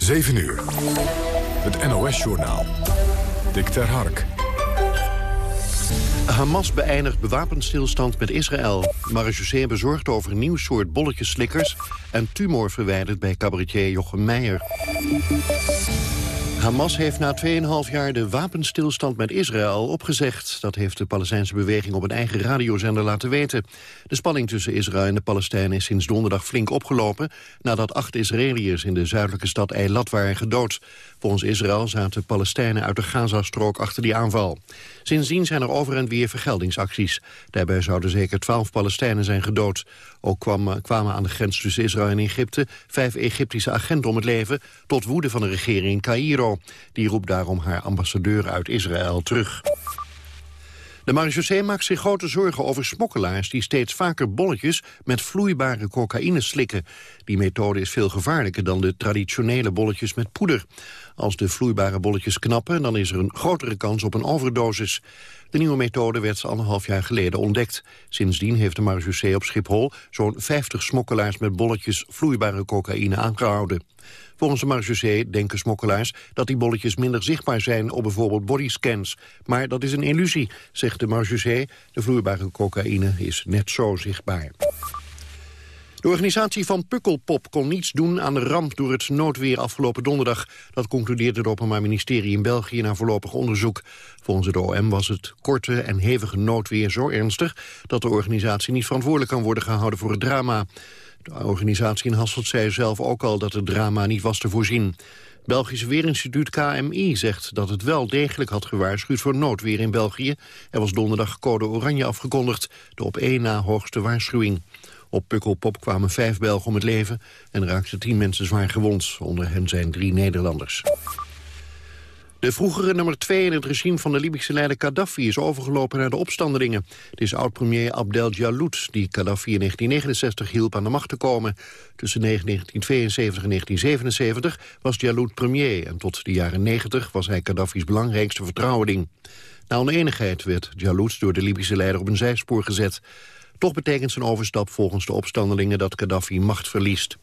7 uur. Het NOS-journaal. Dick ter Hark. Hamas beëindigt bewapenstilstand met Israël. Marechaussee bezorgd over een nieuw soort bolletjeslikkers... en tumor verwijderd bij cabaretier Jochem Meijer. Hamas heeft na 2,5 jaar de wapenstilstand met Israël opgezegd. Dat heeft de Palestijnse beweging op een eigen radiozender laten weten. De spanning tussen Israël en de Palestijnen is sinds donderdag flink opgelopen... nadat acht Israëliërs in de zuidelijke stad Eilat waren gedood. Volgens Israël zaten Palestijnen uit de Gazastrook achter die aanval. Sindsdien zijn er over en weer vergeldingsacties. Daarbij zouden zeker twaalf Palestijnen zijn gedood. Ook kwamen, kwamen aan de grens tussen Israël en Egypte... vijf Egyptische agenten om het leven... tot woede van de regering in Cairo. Die roept daarom haar ambassadeur uit Israël terug. De marechaussee maakt zich grote zorgen over smokkelaars... die steeds vaker bolletjes met vloeibare cocaïne slikken. Die methode is veel gevaarlijker dan de traditionele bolletjes met poeder. Als de vloeibare bolletjes knappen, dan is er een grotere kans op een overdosis. De nieuwe methode werd anderhalf jaar geleden ontdekt. Sindsdien heeft de marechaussee op Schiphol zo'n 50 smokkelaars met bolletjes vloeibare cocaïne aangehouden. Volgens de marechaussee denken smokkelaars dat die bolletjes minder zichtbaar zijn op bijvoorbeeld bodyscans. Maar dat is een illusie, zegt de marechaussee. De vloeibare cocaïne is net zo zichtbaar. De organisatie van Pukkelpop kon niets doen aan de ramp door het noodweer afgelopen donderdag. Dat concludeerde het Openbaar Ministerie in België na voorlopig onderzoek. Volgens het OM was het korte en hevige noodweer zo ernstig dat de organisatie niet verantwoordelijk kan worden gehouden voor het drama. De organisatie in Hasselt zei zelf ook al dat het drama niet was te voorzien. Belgische Weerinstituut KMI zegt dat het wel degelijk had gewaarschuwd voor noodweer in België. Er was donderdag code oranje afgekondigd, de op één na hoogste waarschuwing. Op Pukkelpop kwamen vijf Belgen om het leven en raakten tien mensen zwaar gewond. Onder hen zijn drie Nederlanders. De vroegere nummer 2 in het regime van de Libische leider Gaddafi is overgelopen naar de opstandelingen. Het is oud-premier Abdel Jaloud die Gaddafi in 1969 hielp aan de macht te komen. Tussen 1972 en 1977 was Jaloud premier en tot de jaren 90 was hij Gaddafi's belangrijkste vertrouweling. Na oneenigheid werd Jaloud door de Libische leider op een zijspoor gezet. Toch betekent zijn overstap volgens de opstandelingen dat Gaddafi macht verliest.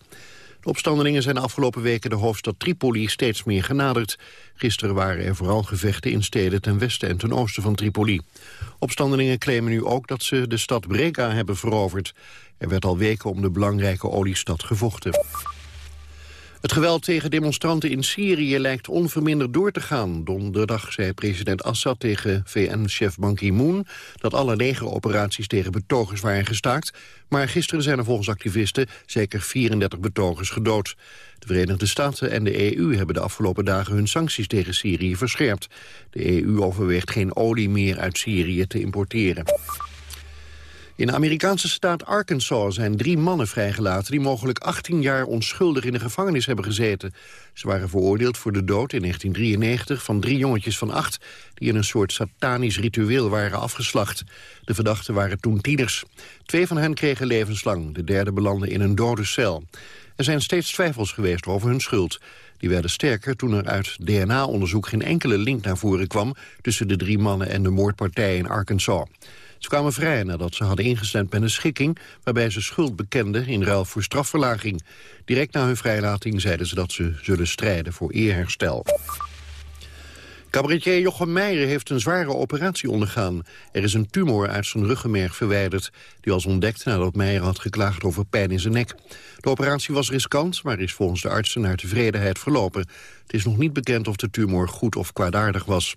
De opstandelingen zijn de afgelopen weken de hoofdstad Tripoli steeds meer genaderd. Gisteren waren er vooral gevechten in steden ten westen en ten oosten van Tripoli. Opstandelingen claimen nu ook dat ze de stad Breka hebben veroverd. Er werd al weken om de belangrijke oliestad gevochten. Het geweld tegen demonstranten in Syrië lijkt onverminderd door te gaan. Donderdag zei president Assad tegen VN-chef Ban Ki-moon... dat alle legeroperaties tegen betogers waren gestaakt. Maar gisteren zijn er volgens activisten zeker 34 betogers gedood. De Verenigde Staten en de EU hebben de afgelopen dagen hun sancties tegen Syrië verscherpt. De EU overweegt geen olie meer uit Syrië te importeren. In de Amerikaanse staat Arkansas zijn drie mannen vrijgelaten... die mogelijk 18 jaar onschuldig in de gevangenis hebben gezeten. Ze waren veroordeeld voor de dood in 1993 van drie jongetjes van acht... die in een soort satanisch ritueel waren afgeslacht. De verdachten waren toen tieners. Twee van hen kregen levenslang, de derde belandde in een dode cel. Er zijn steeds twijfels geweest over hun schuld. Die werden sterker toen er uit DNA-onderzoek geen enkele link naar voren kwam... tussen de drie mannen en de moordpartij in Arkansas. Ze kwamen vrij nadat ze hadden ingestemd met een schikking... waarbij ze schuld bekenden in ruil voor strafverlaging. Direct na hun vrijlating zeiden ze dat ze zullen strijden voor eerherstel. Cabaretier Jochem Meijer heeft een zware operatie ondergaan. Er is een tumor uit zijn ruggenmerg verwijderd. Die was ontdekt nadat Meijer had geklaagd over pijn in zijn nek. De operatie was riskant, maar is volgens de artsen naar tevredenheid verlopen. Het is nog niet bekend of de tumor goed of kwaadaardig was.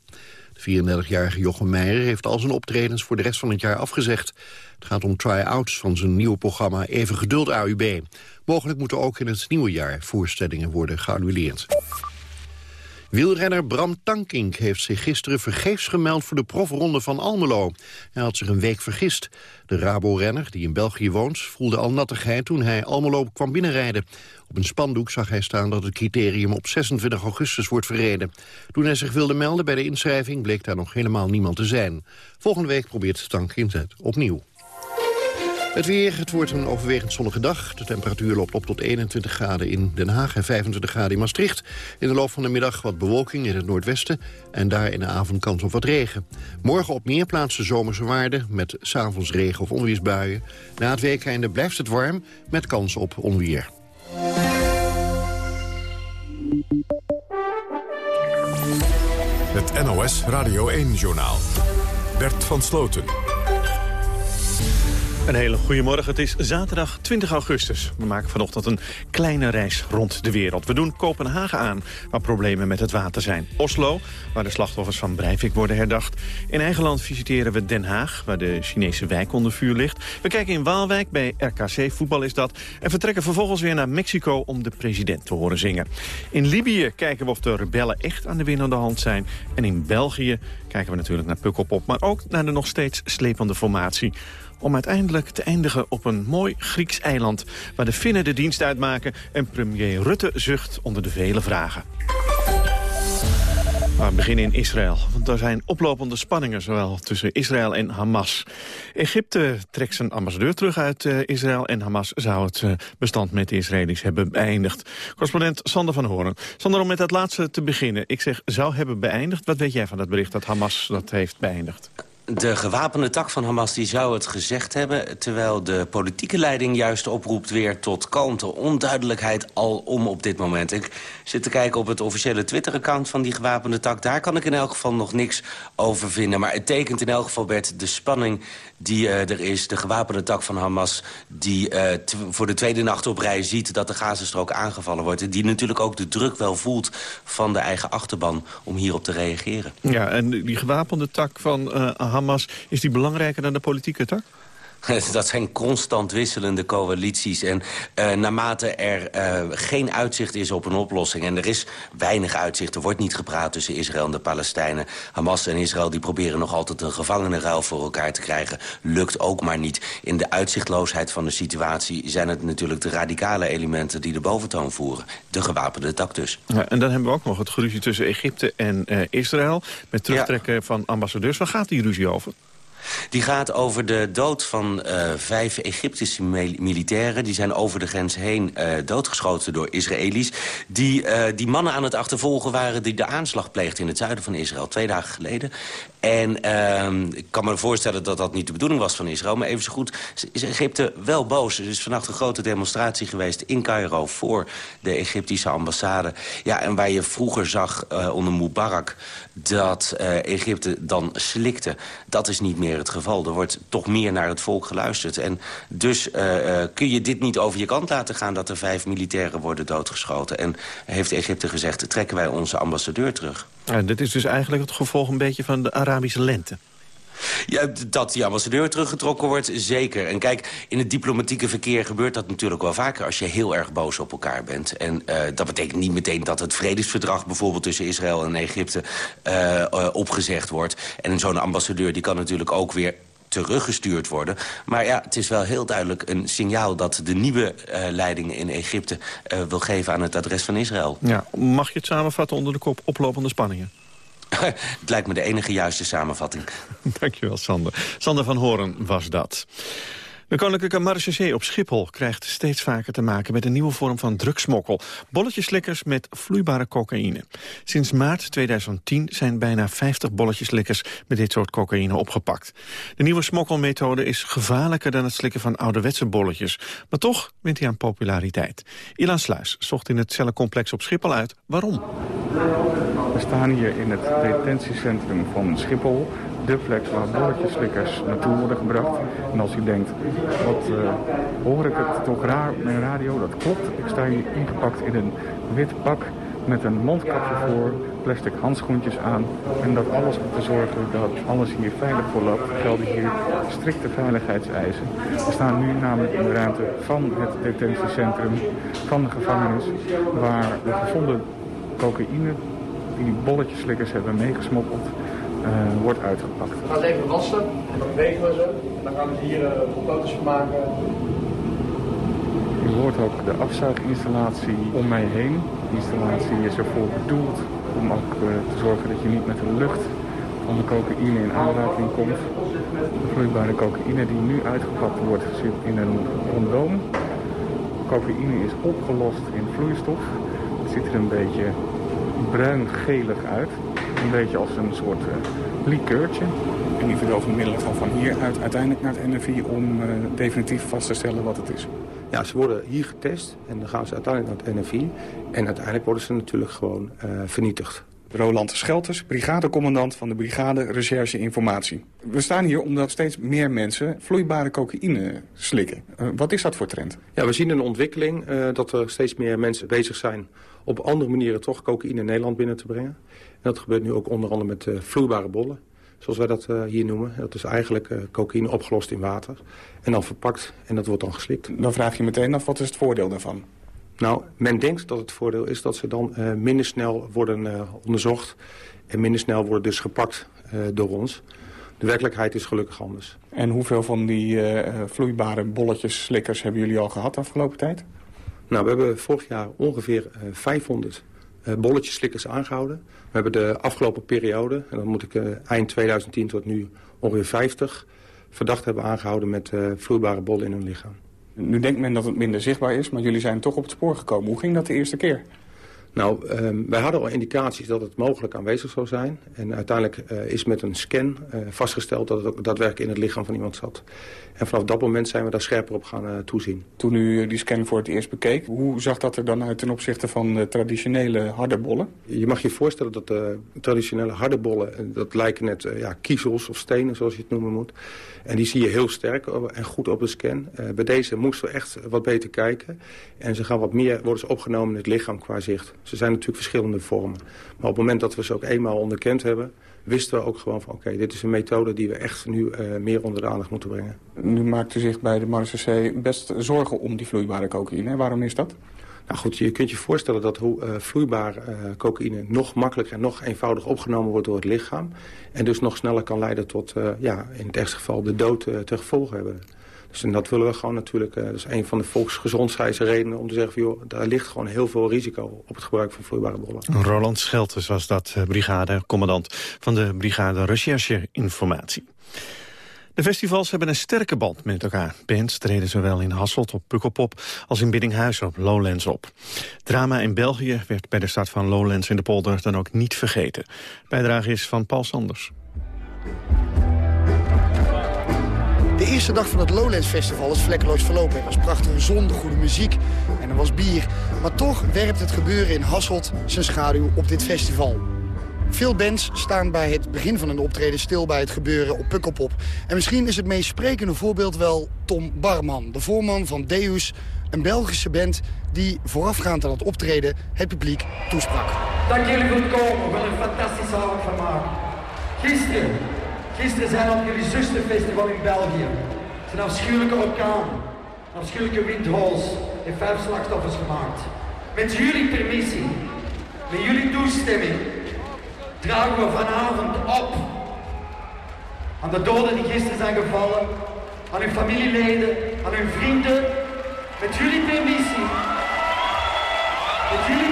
34-jarige Jochem Meijer heeft al zijn optredens voor de rest van het jaar afgezegd. Het gaat om try-outs van zijn nieuwe programma Even Geduld AUB. Mogelijk moeten ook in het nieuwe jaar voorstellingen worden geannuleerd. Wielrenner Bram Tankink heeft zich gisteren vergeefs gemeld voor de profronde van Almelo. Hij had zich een week vergist. De Rabo-renner, die in België woont, voelde al nattigheid toen hij Almelo kwam binnenrijden. Op een spandoek zag hij staan dat het criterium op 26 augustus wordt verreden. Toen hij zich wilde melden bij de inschrijving bleek daar nog helemaal niemand te zijn. Volgende week probeert Tankink het opnieuw. Het weer, het wordt een overwegend zonnige dag. De temperatuur loopt op tot 21 graden in Den Haag en 25 graden in Maastricht. In de loop van de middag wat bewolking in het noordwesten... en daar in de avond kans op wat regen. Morgen op meer plaatsen zomerse waarden... met s'avonds regen of onweersbuien. Na het weekende blijft het warm met kans op onweer. Het NOS Radio 1-journaal. Bert van Sloten. Een hele goede morgen. Het is zaterdag 20 augustus. We maken vanochtend een kleine reis rond de wereld. We doen Kopenhagen aan, waar problemen met het water zijn. Oslo, waar de slachtoffers van Breivik worden herdacht. In eigen land visiteren we Den Haag, waar de Chinese wijk onder vuur ligt. We kijken in Waalwijk, bij RKC Voetbal is dat. En vertrekken vervolgens weer naar Mexico om de president te horen zingen. In Libië kijken we of de rebellen echt aan de winnende hand zijn. En in België kijken we natuurlijk naar Pukkelpop... maar ook naar de nog steeds slepende formatie om uiteindelijk te eindigen op een mooi Grieks eiland... waar de Finnen de dienst uitmaken en premier Rutte zucht onder de vele vragen. we beginnen in Israël, want er zijn oplopende spanningen... zowel tussen Israël en Hamas. Egypte trekt zijn ambassadeur terug uit uh, Israël... en Hamas zou het uh, bestand met de Israëli's hebben beëindigd. Correspondent Sander van Horen. Sander, om met het laatste te beginnen. Ik zeg zou hebben beëindigd. Wat weet jij van het bericht dat Hamas dat heeft beëindigd? De gewapende tak van Hamas die zou het gezegd hebben... terwijl de politieke leiding juist oproept weer tot kalmte. Onduidelijkheid alom op dit moment. Ik zit te kijken op het officiële Twitter-account van die gewapende tak. Daar kan ik in elk geval nog niks over vinden. Maar het tekent in elk geval, Bert, de spanning die uh, er is. De gewapende tak van Hamas die uh, voor de tweede nacht op rij ziet... dat de Gazastrook aangevallen wordt. Die natuurlijk ook de druk wel voelt van de eigen achterban... om hierop te reageren. Ja, en die gewapende tak van uh, Hamas... is die belangrijker dan de politieke tak? Dat zijn constant wisselende coalities. En uh, naarmate er uh, geen uitzicht is op een oplossing... en er is weinig uitzicht, er wordt niet gepraat tussen Israël en de Palestijnen. Hamas en Israël die proberen nog altijd een gevangenenruil voor elkaar te krijgen. Lukt ook maar niet. In de uitzichtloosheid van de situatie zijn het natuurlijk de radicale elementen... die de boventoon voeren. De gewapende tak dus. Ja, en dan hebben we ook nog het ruzie tussen Egypte en uh, Israël... met terugtrekken ja. van ambassadeurs. Waar gaat die ruzie over? Die gaat over de dood van uh, vijf Egyptische militairen. Die zijn over de grens heen uh, doodgeschoten door Israëli's. Die, uh, die mannen aan het achtervolgen waren die de aanslag pleegden in het zuiden van Israël. Twee dagen geleden. En ik kan me voorstellen dat dat niet de bedoeling was van Israël. Maar even zo goed is Egypte wel boos. Er is vannacht een grote demonstratie geweest in Cairo... voor de Egyptische ambassade. Ja, en waar je vroeger zag onder Mubarak dat Egypte dan slikte... dat is niet meer het geval. Er wordt toch meer naar het volk geluisterd. En dus uh, uh, kun je dit niet over je kant laten gaan... dat er vijf militairen worden doodgeschoten. En heeft Egypte gezegd, trekken wij onze ambassadeur terug. Ja, dit is dus eigenlijk het gevolg een beetje van de Arabische lente. Ja, dat die ambassadeur teruggetrokken wordt, zeker. En kijk, in het diplomatieke verkeer gebeurt dat natuurlijk wel vaker... als je heel erg boos op elkaar bent. En uh, dat betekent niet meteen dat het vredesverdrag... bijvoorbeeld tussen Israël en Egypte uh, uh, opgezegd wordt. En zo'n ambassadeur die kan natuurlijk ook weer teruggestuurd worden. Maar ja, het is wel heel duidelijk een signaal... dat de nieuwe uh, leiding in Egypte wil geven aan het adres van Israël. Ja, mag je het samenvatten onder de kop oplopende spanningen? het lijkt me de enige juiste samenvatting. Dankjewel, Sander. Sander van Horen was dat. De Koninklijke Marechaussee op Schiphol krijgt steeds vaker te maken met een nieuwe vorm van drugsmokkel. Bolletjeslikkers met vloeibare cocaïne. Sinds maart 2010 zijn bijna 50 bolletjeslikkers met dit soort cocaïne opgepakt. De nieuwe smokkelmethode is gevaarlijker dan het slikken van ouderwetse bolletjes. Maar toch wint hij aan populariteit. Ilan Sluis zocht in het cellencomplex op Schiphol uit waarom. We staan hier in het detentiecentrum van Schiphol de plek waar bolletjeslikkers naartoe worden gebracht. En als u denkt, wat uh, hoor ik het toch raar op mijn radio? Dat klopt. Ik sta hier ingepakt in een wit pak met een mondkapje voor, plastic handschoentjes aan. En dat alles om te zorgen dat alles hier veilig verloopt, gelden hier strikte veiligheidseisen. We staan nu namelijk in de ruimte van het detentiecentrum van de gevangenis, waar de gevonden cocaïne die bolletjeslikkers hebben meegesmokkeld, wordt uitgepakt. We gaan ze even wassen, dan wegen we ze en dan gaan we hier foto's van maken. U hoort ook de afzuiginstallatie om mij heen. De installatie is ervoor bedoeld om ook uh, te zorgen dat je niet met de lucht van de cocaïne in aanraking komt. De vloeibare cocaïne die nu uitgepakt wordt zit in een condoom. Cocaïne is opgelost in vloeistof. Het ziet er een beetje bruin-gelig uit. Een beetje als een soort uh, likeurtje. En die verdovende middelen gaan van hieruit uiteindelijk naar het NFI om uh, definitief vast te stellen wat het is. Ja, ze worden hier getest en dan gaan ze uiteindelijk naar het NFI. En uiteindelijk worden ze natuurlijk gewoon uh, vernietigd. Roland Schelters, brigadecommandant van de Brigade Recherche Informatie. We staan hier omdat steeds meer mensen vloeibare cocaïne slikken. Uh, wat is dat voor trend? Ja, we zien een ontwikkeling uh, dat er steeds meer mensen bezig zijn... op andere manieren toch cocaïne in Nederland binnen te brengen. En dat gebeurt nu ook onder andere met uh, vloeibare bollen zoals wij dat uh, hier noemen. Dat is eigenlijk uh, cocaïne opgelost in water en dan verpakt en dat wordt dan geslikt. Dan vraag je meteen af, wat is het voordeel daarvan? Nou, men denkt dat het voordeel is dat ze dan minder snel worden onderzocht... en minder snel worden dus gepakt door ons. De werkelijkheid is gelukkig anders. En hoeveel van die vloeibare bolletjes, slikkers hebben jullie al gehad de afgelopen tijd? Nou, we hebben vorig jaar ongeveer 500 bolletjes slikkers aangehouden. We hebben de afgelopen periode, en dan moet ik eind 2010 tot nu ongeveer 50... verdacht hebben aangehouden met vloeibare bollen in hun lichaam. Nu denkt men dat het minder zichtbaar is, maar jullie zijn toch op het spoor gekomen. Hoe ging dat de eerste keer? Nou, um, wij hadden al indicaties dat het mogelijk aanwezig zou zijn. En uiteindelijk uh, is met een scan uh, vastgesteld dat het ook daadwerkelijk in het lichaam van iemand zat. En vanaf dat moment zijn we daar scherper op gaan uh, toezien. Toen u die scan voor het eerst bekeek, hoe zag dat er dan uit ten opzichte van de traditionele harde bollen? Je mag je voorstellen dat de traditionele harde bollen, dat lijken net ja, kiezels of stenen zoals je het noemen moet. En die zie je heel sterk en goed op de scan. bij deze moesten we echt wat beter kijken. En ze gaan wat meer, worden ze opgenomen in het lichaam qua zicht. Ze zijn natuurlijk verschillende vormen. Maar op het moment dat we ze ook eenmaal onderkend hebben... wisten we ook gewoon van oké, dit is een methode die we echt nu uh, meer onder de aandacht moeten brengen. Nu maakt u zich bij de Marseillais best zorgen om die vloeibare cocaïne. Waarom is dat? Nou goed, je kunt je voorstellen dat hoe uh, vloeibaar uh, cocaïne nog makkelijker en nog eenvoudig opgenomen wordt door het lichaam. En dus nog sneller kan leiden tot, ja, in het ergste geval, de dood te gevolgen hebben. Dus en dat willen we gewoon natuurlijk, uh, dat is een van de volksgezondheidsredenen om te zeggen van joh, daar ligt gewoon heel veel risico op het gebruik van vloeibare bollen. Roland Scheltes was dat uh, brigade, commandant van de brigade Recherche Informatie. De festivals hebben een sterke band met elkaar. Bands treden zowel in Hasselt op Pukkelpop als in Biddinghuizen op Lowlands op. Drama in België werd bij de start van Lowlands in de polder dan ook niet vergeten. Bijdrage is van Paul Sanders. De eerste dag van het Lowlands Festival is vlekkeloos verlopen. Er was prachtige zon, de goede muziek en er was bier. Maar toch werpt het gebeuren in Hasselt zijn schaduw op dit festival. Veel bands staan bij het begin van een optreden stil bij het gebeuren op Pukkelpop. En misschien is het meest sprekende voorbeeld wel Tom Barman, de voorman van Deus... een Belgische band die voorafgaand aan het optreden het publiek toesprak. Dank jullie voor het komen. Wel een fantastische avond van. Gisteren Gisteren zijn op jullie zusterfestival in België. Het is een afschuwelijke orkaan, een afschuwelijke windhoos heeft vijf slachtoffers gemaakt. Met jullie permissie, met jullie toestemming, dragen we vanavond op aan de doden die gisteren zijn gevallen, aan uw familieleden, aan uw vrienden, met jullie permissie. Met jullie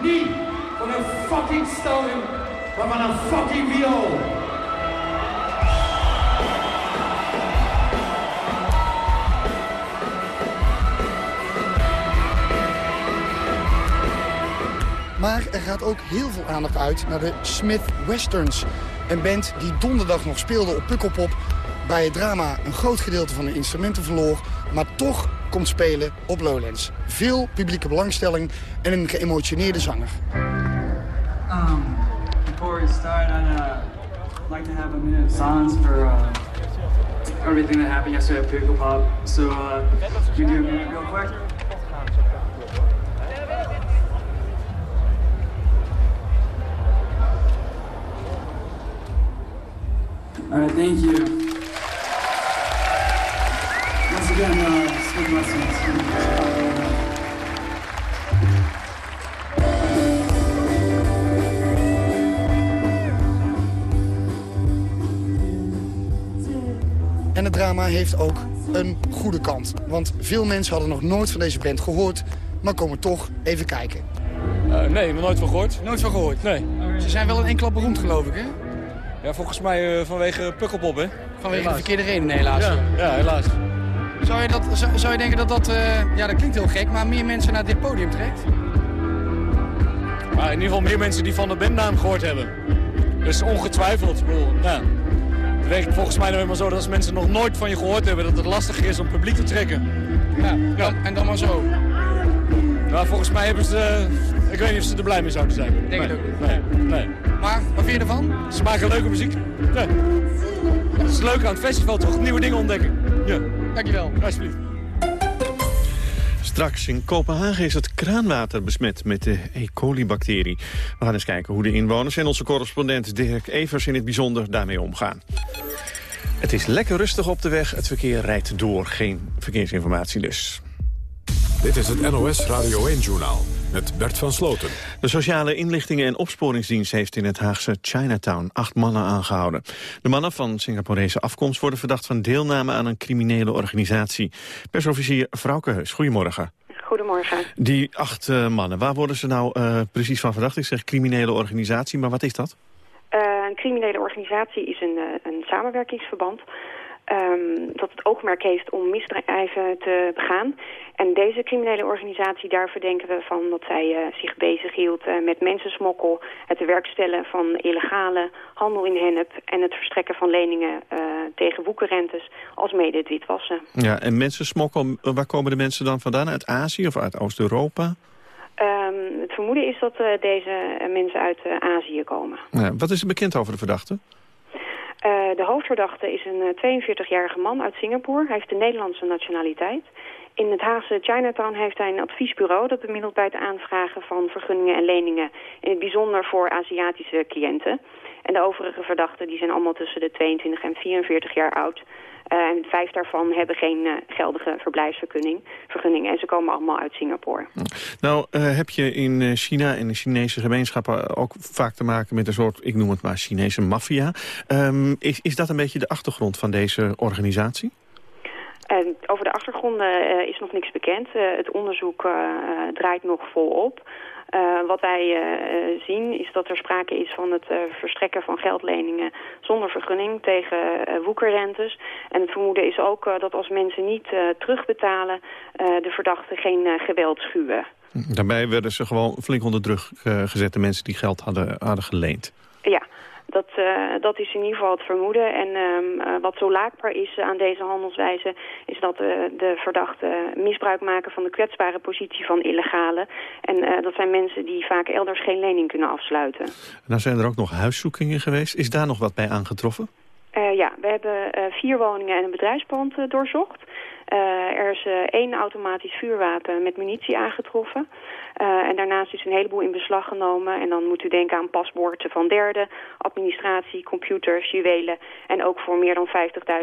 niet van een fucking storm, maar van een fucking viool. Maar er gaat ook heel veel aandacht uit naar de Smith Westerns. Een band die donderdag nog speelde op Pukkelpop... bij het drama een groot gedeelte van de instrumenten verloor... maar toch komt spelen op Lowlands. Veel publieke belangstelling en een geëmotioneerde zanger. Um, before we start, I'd uh, like to have a minute of silence for uh, everything that happened yesterday at Pukkelpop. So, uh, we do a minute real quick. All right, thank you. Drama heeft ook een goede kant. Want veel mensen hadden nog nooit van deze band gehoord... maar komen toch even kijken. Uh, nee, nog nooit van gehoord. Nooit van gehoord? Nee. Ze zijn wel een enkele beroemd, geloof ik, hè? Ja, volgens mij uh, vanwege Pukkelpop, hè? Vanwege helaas. de verkeerde reden, helaas. Ja, ja helaas. Zou je, dat, zou, zou je denken dat dat, uh, ja dat klinkt heel gek, maar meer mensen naar dit podium trekt? Maar in ieder geval meer mensen die van de bandnaam gehoord hebben. Dus ongetwijfeld, bedoel, ja. Het werkt volgens mij nou helemaal zo dat als mensen nog nooit van je gehoord hebben... dat het lastig is om publiek te trekken. Ja, ja. en dan maar zo. Nou, volgens mij hebben ze... ik weet niet of ze er blij mee zouden zijn. Denk nee. het ook. Nee, nee. Maar, wat vind je ervan? Ze maken leuke muziek. Ja. Het is leuk aan het festival, toch? Nieuwe dingen ontdekken. Ja. Dankjewel. Alsjeblieft. Straks in Kopenhagen is het kraanwater besmet met de E. coli-bacterie. We gaan eens kijken hoe de inwoners en onze correspondent Dirk Evers in het bijzonder daarmee omgaan. Het is lekker rustig op de weg. Het verkeer rijdt door. Geen verkeersinformatie dus. Dit is het NOS Radio 1-journaal met Bert van Sloten. De Sociale Inlichtingen en Opsporingsdienst heeft in het Haagse Chinatown acht mannen aangehouden. De mannen van Singaporese afkomst worden verdacht van deelname aan een criminele organisatie. Persofficier Frauke Heus, goedemorgen. Goedemorgen. Die acht eh, mannen, waar worden ze nou eh, precies van verdacht? Ik zeg criminele organisatie, maar wat is dat? Eh, een criminele organisatie is een, eh, een samenwerkingsverband ehm, dat het oogmerk heeft om misdrijven te begaan. En deze criminele organisatie, daar verdenken we van dat zij eh, zich bezighield uh, met mensensmokkel, het tewerkstellen van illegale handel in hennep en het verstrekken van leningen uh, tegen woekerrentes, als mede het witwassen. Ja, en mensensmokkel, waar komen de mensen dan vandaan? Uit Azië of uit Oost-Europa? Um, het vermoeden is dat deze mensen uit Azië komen. Ja, wat is er bekend over de verdachte? Uh, de hoofdverdachte is een 42-jarige man uit Singapore. Hij heeft de Nederlandse nationaliteit. In het Haagse Chinatown heeft hij een adviesbureau... dat bemiddelt bij het aanvragen van vergunningen en leningen... in het bijzonder voor Aziatische cliënten. En de overige verdachten die zijn allemaal tussen de 22 en 44 jaar oud... Uh, en vijf daarvan hebben geen uh, geldige verblijfsvergunning. Vergunning, en ze komen allemaal uit Singapore. Nou, uh, heb je in China en de Chinese gemeenschappen ook vaak te maken met een soort, ik noem het maar, Chinese maffia. Um, is, is dat een beetje de achtergrond van deze organisatie? En over de achtergronden is nog niks bekend. het onderzoek draait nog volop. Uh, wat wij uh, zien is dat er sprake is van het uh, verstrekken van geldleningen zonder vergunning tegen woekerrentes. En het vermoeden is ook dat als mensen niet terugbetalen, de verdachten geen geweld schuwen. Daarbij werden ze gewoon flink onder druk gezet, de mensen die geld hadden, hadden geleend. Ja. Dat, uh, dat is in ieder geval het vermoeden. En um, uh, wat zo laakbaar is aan deze handelswijze... is dat de verdachten misbruik maken van de kwetsbare positie van illegale. En dat zijn mensen die vaak elders geen lening kunnen afsluiten. Nou zijn er ook nog huiszoekingen geweest. Is daar nog wat bij aangetroffen? Ja, we hebben vier woningen en een bedrijfspand doorzocht. Uh, er is één automatisch vuurwapen met munitie aangetroffen. En daarnaast is een heleboel in beslag genomen. En dan moet u denken aan paspoorten van derden, administratie, computers, juwelen... en ook voor meer dan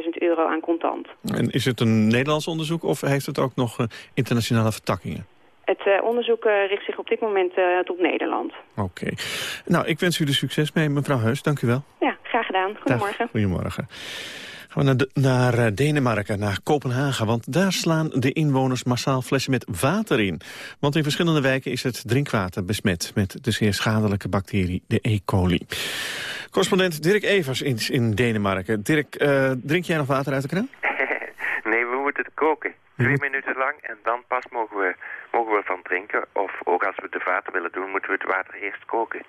50.000 euro aan contant. En is het een Nederlands onderzoek of heeft het ook nog internationale vertakkingen? Het onderzoek richt zich op dit moment tot Nederland. Oké. Okay. Nou, ik wens u er succes mee, mevrouw Heus. Dank u wel. Ja, graag gedaan. Goedemorgen. Dag, goedemorgen. Gaan we naar, de, naar Denemarken, naar Kopenhagen. Want daar slaan de inwoners massaal flessen met water in. Want in verschillende wijken is het drinkwater besmet... met de zeer schadelijke bacterie, de E. coli. Correspondent Dirk Evers in, in Denemarken. Dirk, uh, drink jij nog water uit de kraan? nee, we moeten het koken. Twee minuten lang en dan pas mogen we, mogen we van drinken. Of ook als we de vaten willen doen, moeten we het water eerst koken.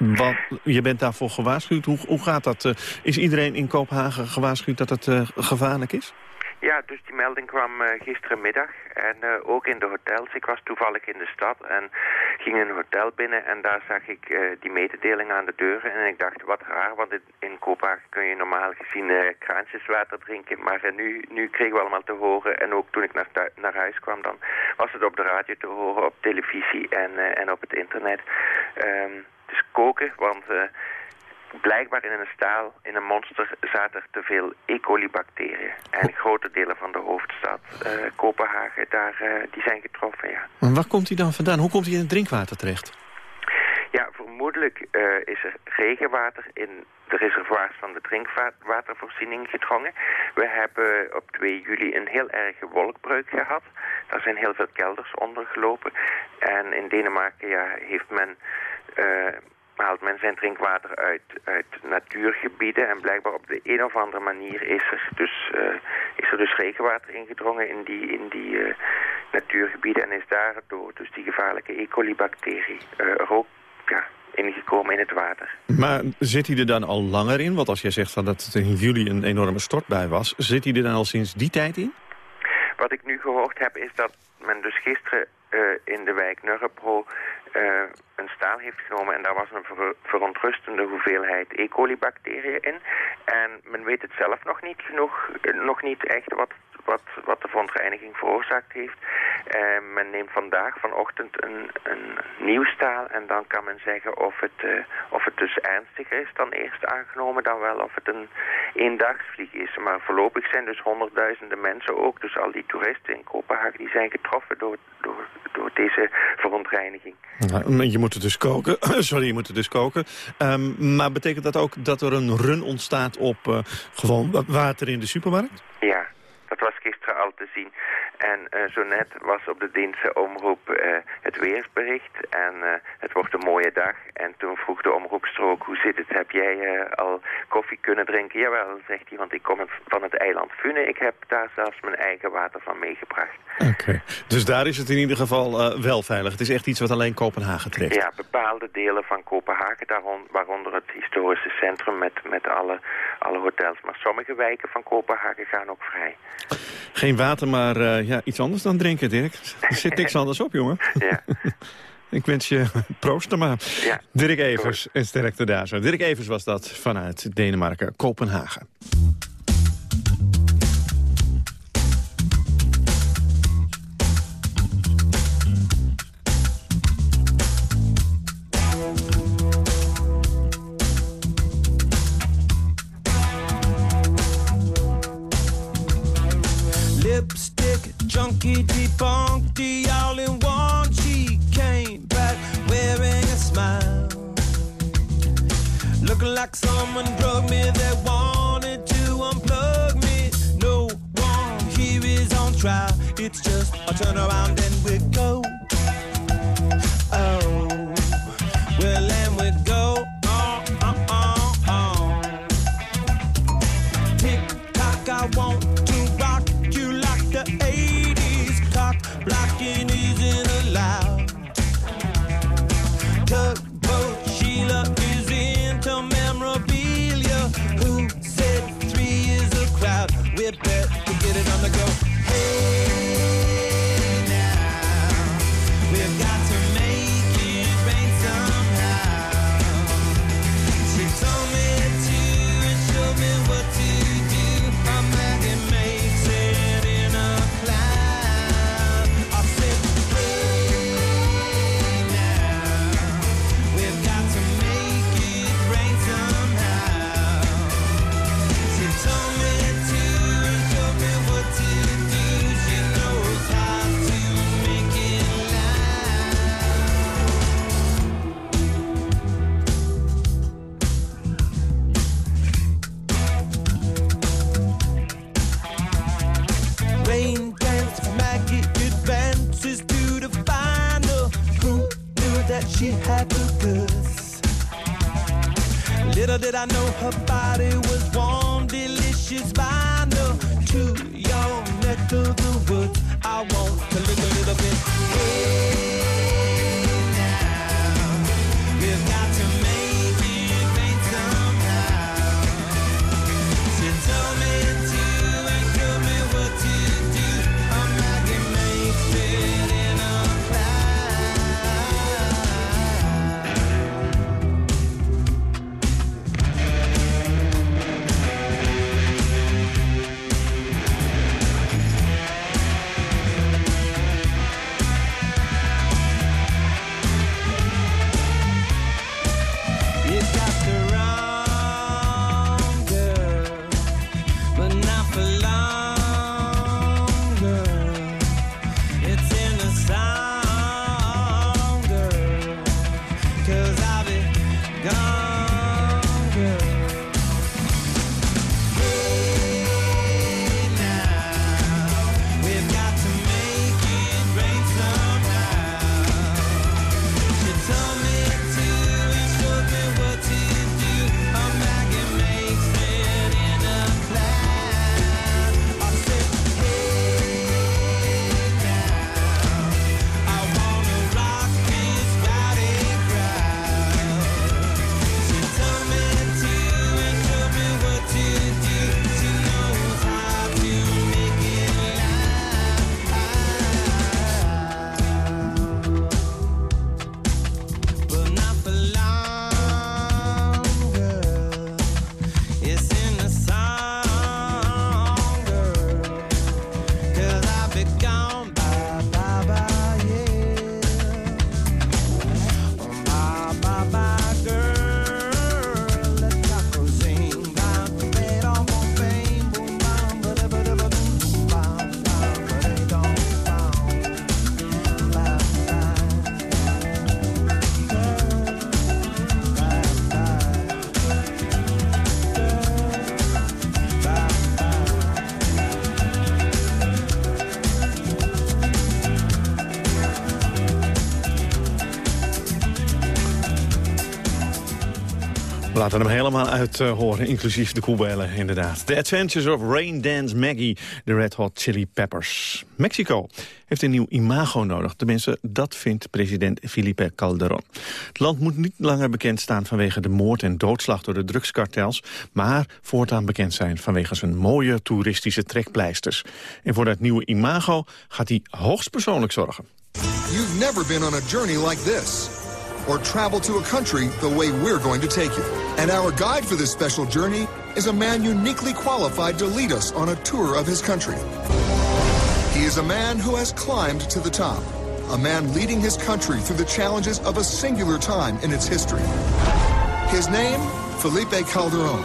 Want je bent daarvoor gewaarschuwd. Hoe, hoe gaat dat? Uh, is iedereen in Kopenhagen gewaarschuwd dat het uh, gevaarlijk is? Ja, dus die melding kwam uh, gisterenmiddag. En ook in de hotels. Ik was toevallig in de stad en ging een hotel binnen. En daar zag ik die mededeling aan de deuren. En ik dacht, wat raar, want in, Kopenhagen kun je normaal gezien kraantjeswater drinken. Maar nu, nu kregen we allemaal te horen. En ook toen ik naar, naar huis kwam, dan was het op de radio te horen, op televisie en, en op het internet. Um, dus koken, want uh, blijkbaar in een staal, in een monster, zaten er te veel E. coli-bacteriën. En grote delen van de hoofdstad, uh, Kopenhagen, daar, uh, die zijn getroffen, ja. Maar waar komt hij dan vandaan? Hoe komt hij in het drinkwater terecht? Ja, vermoedelijk is er regenwater in de reservoirs van de drinkwatervoorziening gedrongen. We hebben op 2 juli een heel erge wolkbreuk gehad. Daar zijn heel veel kelders ondergelopen. En in Denemarken ja, heeft men... Uh, haalt men zijn drinkwater uit, uit natuurgebieden. En blijkbaar op de een of andere manier is er dus, uh, is er dus regenwater ingedrongen in die, in die uh, natuurgebieden. En is daardoor dus die gevaarlijke E. coli-bacterie er ook ja, ingekomen in het water. Maar zit hij er dan al langer in? Want als jij zegt van dat het in juli een enorme stortbui was... zit hij er dan al sinds die tijd in? Wat ik nu gehoord heb is dat men dus gisteren in de wijk Nurrepro een staal heeft genomen en daar was een ver verontrustende hoeveelheid E. coli-bacteriën in. En men weet het zelf nog niet genoeg, nog niet echt wat wat, wat de verontreiniging veroorzaakt heeft. Uh, men neemt vandaag vanochtend een, een nieuw staal en dan kan men zeggen of het, of het dus ernstiger is dan eerst aangenomen dan wel of het een eendagsvlieg is. Maar voorlopig zijn dus honderdduizenden mensen ook, dus al die toeristen in Kopenhagen, die zijn getroffen door, door, door deze verontreiniging. Ja, je moet het dus koken. Sorry, je moet het dus koken. Um, maar betekent dat ook dat er een run ontstaat op uh, gewoon water in de supermarkt? Ja, dat was gisteren al te zien. En uh, zo net was op de Deense omroep uh, het weersbericht. En uh, het wordt een mooie dag. En toen vroeg de omroepster ook, hoe zit het? Heb jij al koffie kunnen drinken? Jawel, zegt hij, want ik kom van het eiland Fune. Ik heb daar zelfs mijn eigen water van meegebracht. Oké, okay. dus daar is het in ieder geval wel veilig. Het is echt iets wat alleen Kopenhagen trekt. Ja, bepaalde delen van Kopenhagen, waaronder het historische centrum met, met alle, alle hotels. Maar sommige wijken van Kopenhagen gaan ook vrij. Geen water, maar ja, iets anders dan drinken, Dirk. Er zit niks anders op, jongen. Ja. Ik wens je proost maar. Ja, Dirk Evers en sterkte daar zo. Dirk Evers was dat vanuit Denemarken, Kopenhagen. Junkie debunked the one. She came back wearing a smile. Looking like someone me wanted to unplug me. No one here is on trial. It's just a turn around and we go. Is a crowd? We better get it on the go. Helemaal uit uh, horen, inclusief de koebellen, inderdaad. The Adventures of Rain Dance Maggie, de Red Hot Chili Peppers. Mexico heeft een nieuw imago nodig. Tenminste, dat vindt president Felipe Calderón. Het land moet niet langer bekend staan vanwege de moord en doodslag door de drugskartels, maar voortaan bekend zijn vanwege zijn mooie toeristische trekpleisters. En voor dat nieuwe imago gaat hij hoogstpersoonlijk zorgen. You've never been on a journey like this. Or travel to a country the way we're going to take you. And our guide for this special journey is a man uniquely qualified to lead us on a tour of his country. He is a man who has climbed to the top, a man leading his country through the challenges of a singular time in its history. His name, Felipe Calderon.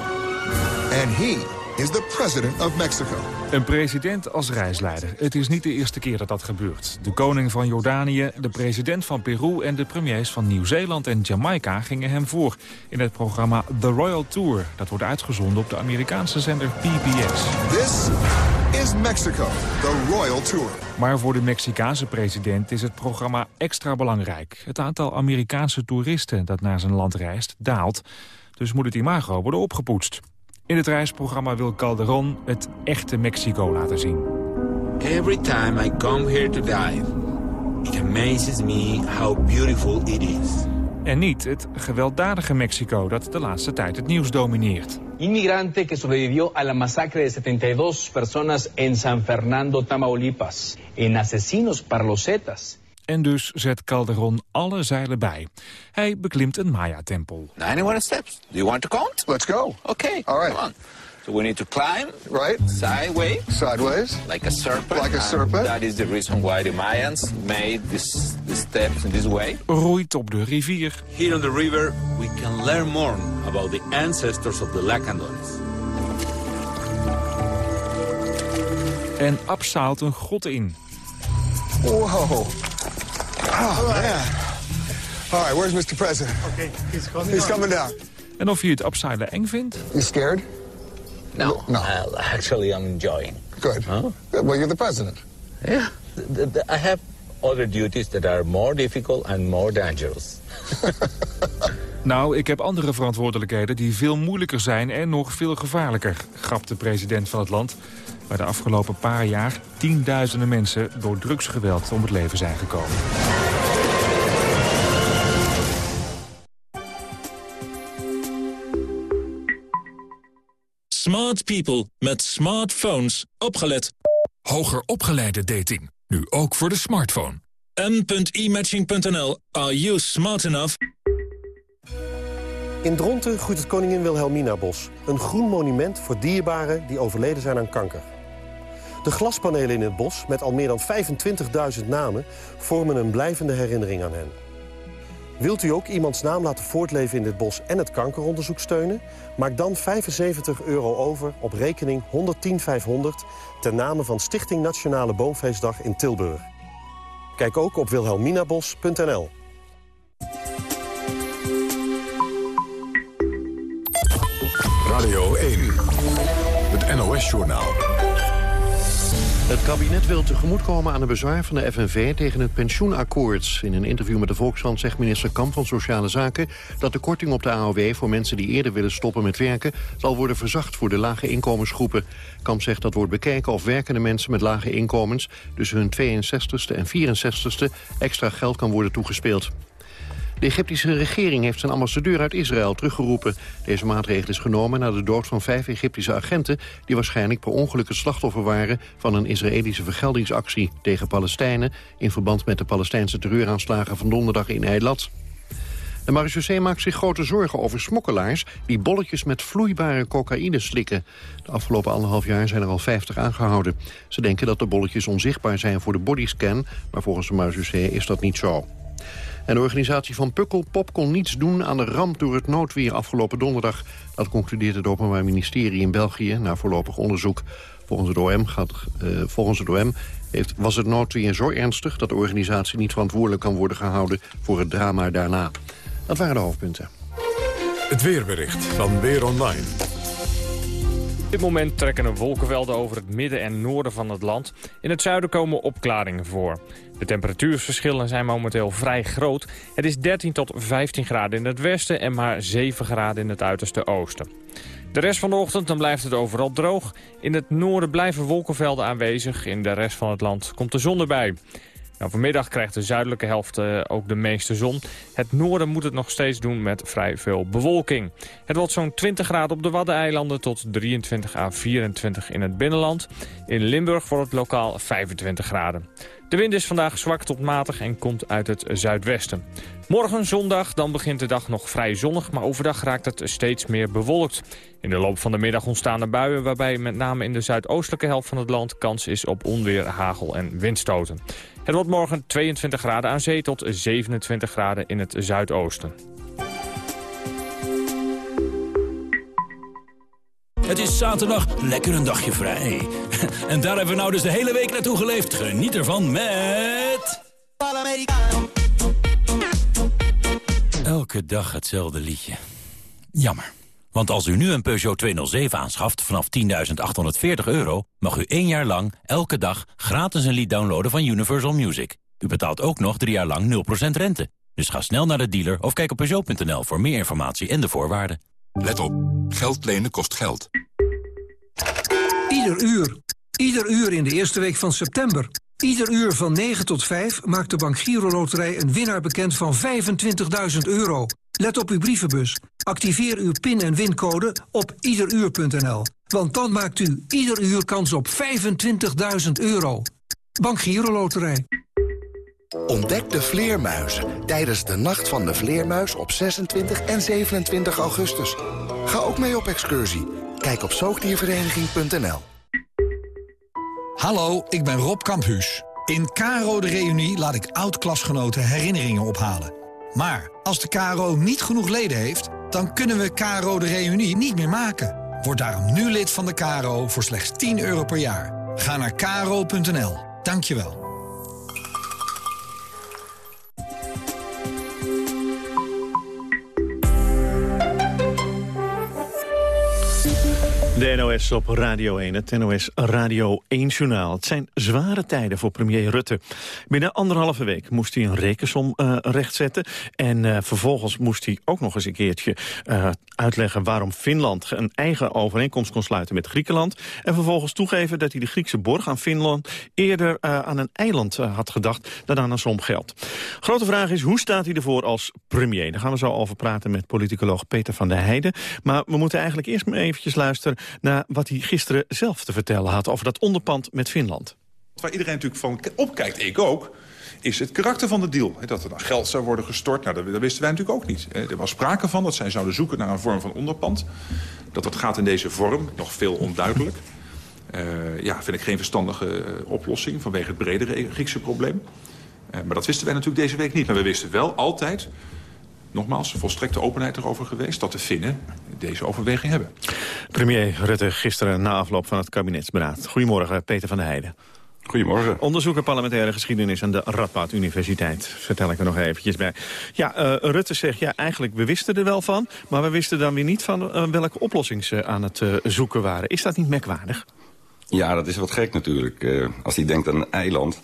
And he is the president of Mexico. Een president als reisleider. Het is niet de eerste keer dat dat gebeurt. De koning van Jordanië, de president van Peru en de premiers van Nieuw-Zeeland en Jamaica gingen hem voor in het programma The Royal Tour. Dat wordt uitgezonden op de Amerikaanse zender PBS. This is Mexico, the Royal Tour. Maar voor de Mexicaanse president is het programma extra belangrijk. Het aantal Amerikaanse toeristen dat naar zijn land reist daalt. Dus moet het imago worden opgepoetst. In het reisprogramma wil Calderon het echte Mexico laten zien. Every time I come here to dive, it amazes me how beautiful it is. En niet het gewelddadige Mexico dat de laatste tijd het nieuws domineert. Inmigrante que sobrevivió a la masacre de 72 personas en San Fernando, Tamaulipas. En asesinos para los Zetas. En dus zet Calderon alle zeilen bij. Hij beklimt een Maya-tempel. 91 steps. Do you want to count? Let's go. Okay, All right. come on. So we need to climb. Right. Sideways. Sideways. Like a serpent. Like a serpent. that is the reason why the Mayans made this, the steps in this way. Roeit op de rivier. Here on the river, we can learn more about the ancestors of the Lacandones. En absaalt een grot in. Whoa. Oh, man. All right, where's Mr. President? Okay, he's coming He's coming down. En of je het abseilen eng vindt? You scared? No, No. Uh, actually I'm enjoying. Good. Good. Well, you're the president. Yeah. The- the- I have other duties that are more difficult and more dangerous. Nou, ik heb andere verantwoordelijkheden die veel moeilijker zijn en nog veel gevaarlijker, grapt de president van het land. Waar de afgelopen paar jaar tienduizenden mensen door drugsgeweld om het leven zijn gekomen. Smart people met smartphones. Opgelet. Hoger opgeleide dating. Nu ook voor de smartphone. m.imatching.nl. Are you smart enough? In Dronten groeit het Koningin Wilhelmina-bos. Een groen monument voor dierbaren die overleden zijn aan kanker. De glaspanelen in het bos, met al meer dan 25.000 namen... vormen een blijvende herinnering aan hen. Wilt u ook iemands naam laten voortleven in dit bos en het kankeronderzoek steunen? Maak dan 75 euro over op rekening 110 500... ten name van Stichting Nationale Boomfeestdag in Tilburg. Kijk ook op wilhelminabos.nl. Radio 1. Het NOS-journaal. Het kabinet wil tegemoetkomen aan een bezwaar van de FNV tegen het pensioenakkoord. In een interview met de Volkskrant zegt minister Kamp van Sociale Zaken... dat de korting op de AOW voor mensen die eerder willen stoppen met werken... zal worden verzacht voor de lage inkomensgroepen. Kamp zegt dat wordt bekijken of werkende mensen met lage inkomens... tussen hun 62ste en 64ste extra geld kan worden toegespeeld. De Egyptische regering heeft zijn ambassadeur uit Israël teruggeroepen. Deze maatregel is genomen na de dood van vijf Egyptische agenten... die waarschijnlijk per ongeluk het slachtoffer waren... van een Israëlische vergeldingsactie tegen Palestijnen... in verband met de Palestijnse terreuraanslagen van donderdag in Eilat. De marechaussee maakt zich grote zorgen over smokkelaars... die bolletjes met vloeibare cocaïne slikken. De afgelopen anderhalf jaar zijn er al 50 aangehouden. Ze denken dat de bolletjes onzichtbaar zijn voor de bodyscan... maar volgens de marechaussee is dat niet zo. En de organisatie van Pukkelpop kon niets doen aan de ramp door het noodweer afgelopen donderdag. Dat concludeert het Openbaar Ministerie in België na voorlopig onderzoek. Volgens het OM, gaat, eh, volgens het OM heeft, was het noodweer zo ernstig dat de organisatie niet verantwoordelijk kan worden gehouden voor het drama daarna. Dat waren de hoofdpunten. Het weerbericht van Weer Online. Op dit moment trekken er wolkenvelden over het midden en noorden van het land. In het zuiden komen opklaringen voor. De temperatuurverschillen zijn momenteel vrij groot. Het is 13 tot 15 graden in het westen en maar 7 graden in het uiterste oosten. De rest van de ochtend dan blijft het overal droog. In het noorden blijven wolkenvelden aanwezig. In de rest van het land komt de zon erbij. Nou, vanmiddag krijgt de zuidelijke helft uh, ook de meeste zon. Het noorden moet het nog steeds doen met vrij veel bewolking. Het wordt zo'n 20 graden op de Waddeneilanden tot 23 à 24 in het binnenland. In Limburg wordt het lokaal 25 graden. De wind is vandaag zwak tot matig en komt uit het zuidwesten. Morgen zondag, dan begint de dag nog vrij zonnig, maar overdag raakt het steeds meer bewolkt. In de loop van de middag ontstaan er buien waarbij met name in de zuidoostelijke helft van het land kans is op onweer, hagel en windstoten. Het wordt morgen 22 graden aan zee tot 27 graden in het zuidoosten. Het is zaterdag, lekker een dagje vrij. En daar hebben we nou dus de hele week naartoe geleefd. Geniet ervan met... Elke dag hetzelfde liedje. Jammer. Want als u nu een Peugeot 207 aanschaft vanaf 10.840 euro... mag u één jaar lang, elke dag, gratis een lied downloaden van Universal Music. U betaalt ook nog drie jaar lang 0% rente. Dus ga snel naar de dealer of kijk op Peugeot.nl voor meer informatie en de voorwaarden. Let op, geld lenen kost geld. Ieder uur. Ieder uur in de eerste week van september. Ieder uur van 9 tot 5 maakt de Bank Giro Loterij een winnaar bekend van 25.000 euro. Let op uw brievenbus. Activeer uw pin- en wincode op iederuur.nl. Want dan maakt u ieder uur kans op 25.000 euro. Bank Giro Loterij. Ontdek de vleermuizen tijdens de Nacht van de Vleermuis op 26 en 27 augustus. Ga ook mee op excursie. Kijk op zoogdiervereniging.nl. Hallo, ik ben Rob Kamphuus. In Caro de Reunie laat ik oud-klasgenoten herinneringen ophalen. Maar als de KRO niet genoeg leden heeft, dan kunnen we KRO de Reunie niet meer maken. Word daarom nu lid van de KRO voor slechts 10 euro per jaar. Ga naar kro.nl. Dankjewel. De NOS op Radio 1, het NOS Radio 1-journaal. Het zijn zware tijden voor premier Rutte. Binnen anderhalve week moest hij een rekensom uh, rechtzetten. En uh, vervolgens moest hij ook nog eens een keertje uh, uitleggen... waarom Finland een eigen overeenkomst kon sluiten met Griekenland. En vervolgens toegeven dat hij de Griekse borg aan Finland... eerder aan een eiland had gedacht dan aan een som geld. Grote vraag is, hoe staat hij ervoor als premier? Daar gaan we zo over praten met politicoloog Peter van der Heijden. Maar we moeten eigenlijk eerst maar eventjes luisteren naar wat hij gisteren zelf te vertellen had... over dat onderpand met Finland. Waar iedereen natuurlijk van opkijkt, ik ook is het karakter van de deal. Dat er dan geld zou worden gestort, nou, dat, wisten wij natuurlijk ook niet. Er was sprake van dat zij zouden zoeken naar een vorm van onderpand. Dat dat gaat in deze vorm, nog veel onduidelijk. Uh, ja, vind ik geen verstandige uh, oplossing vanwege het bredere Griekse probleem. Uh, maar dat wisten wij natuurlijk deze week niet. Maar we wisten wel altijd nogmaals, volstrekte openheid erover geweest... dat de Finnen deze overweging hebben. Premier Rutte gisteren na afloop van het kabinetsberaad. Goedemorgen, Peter van der Heijden. Goedemorgen. Onderzoeker parlementaire geschiedenis aan de Radboud Universiteit. Vertel ik er nog eventjes bij. Ja, uh, Rutte zegt, ja, eigenlijk, we wisten er wel van... maar we wisten dan weer niet van uh, welke oplossingen ze aan het uh, zoeken waren. Is dat niet merkwaardig? Ja, dat is wat gek natuurlijk. als hij denkt aan een eiland...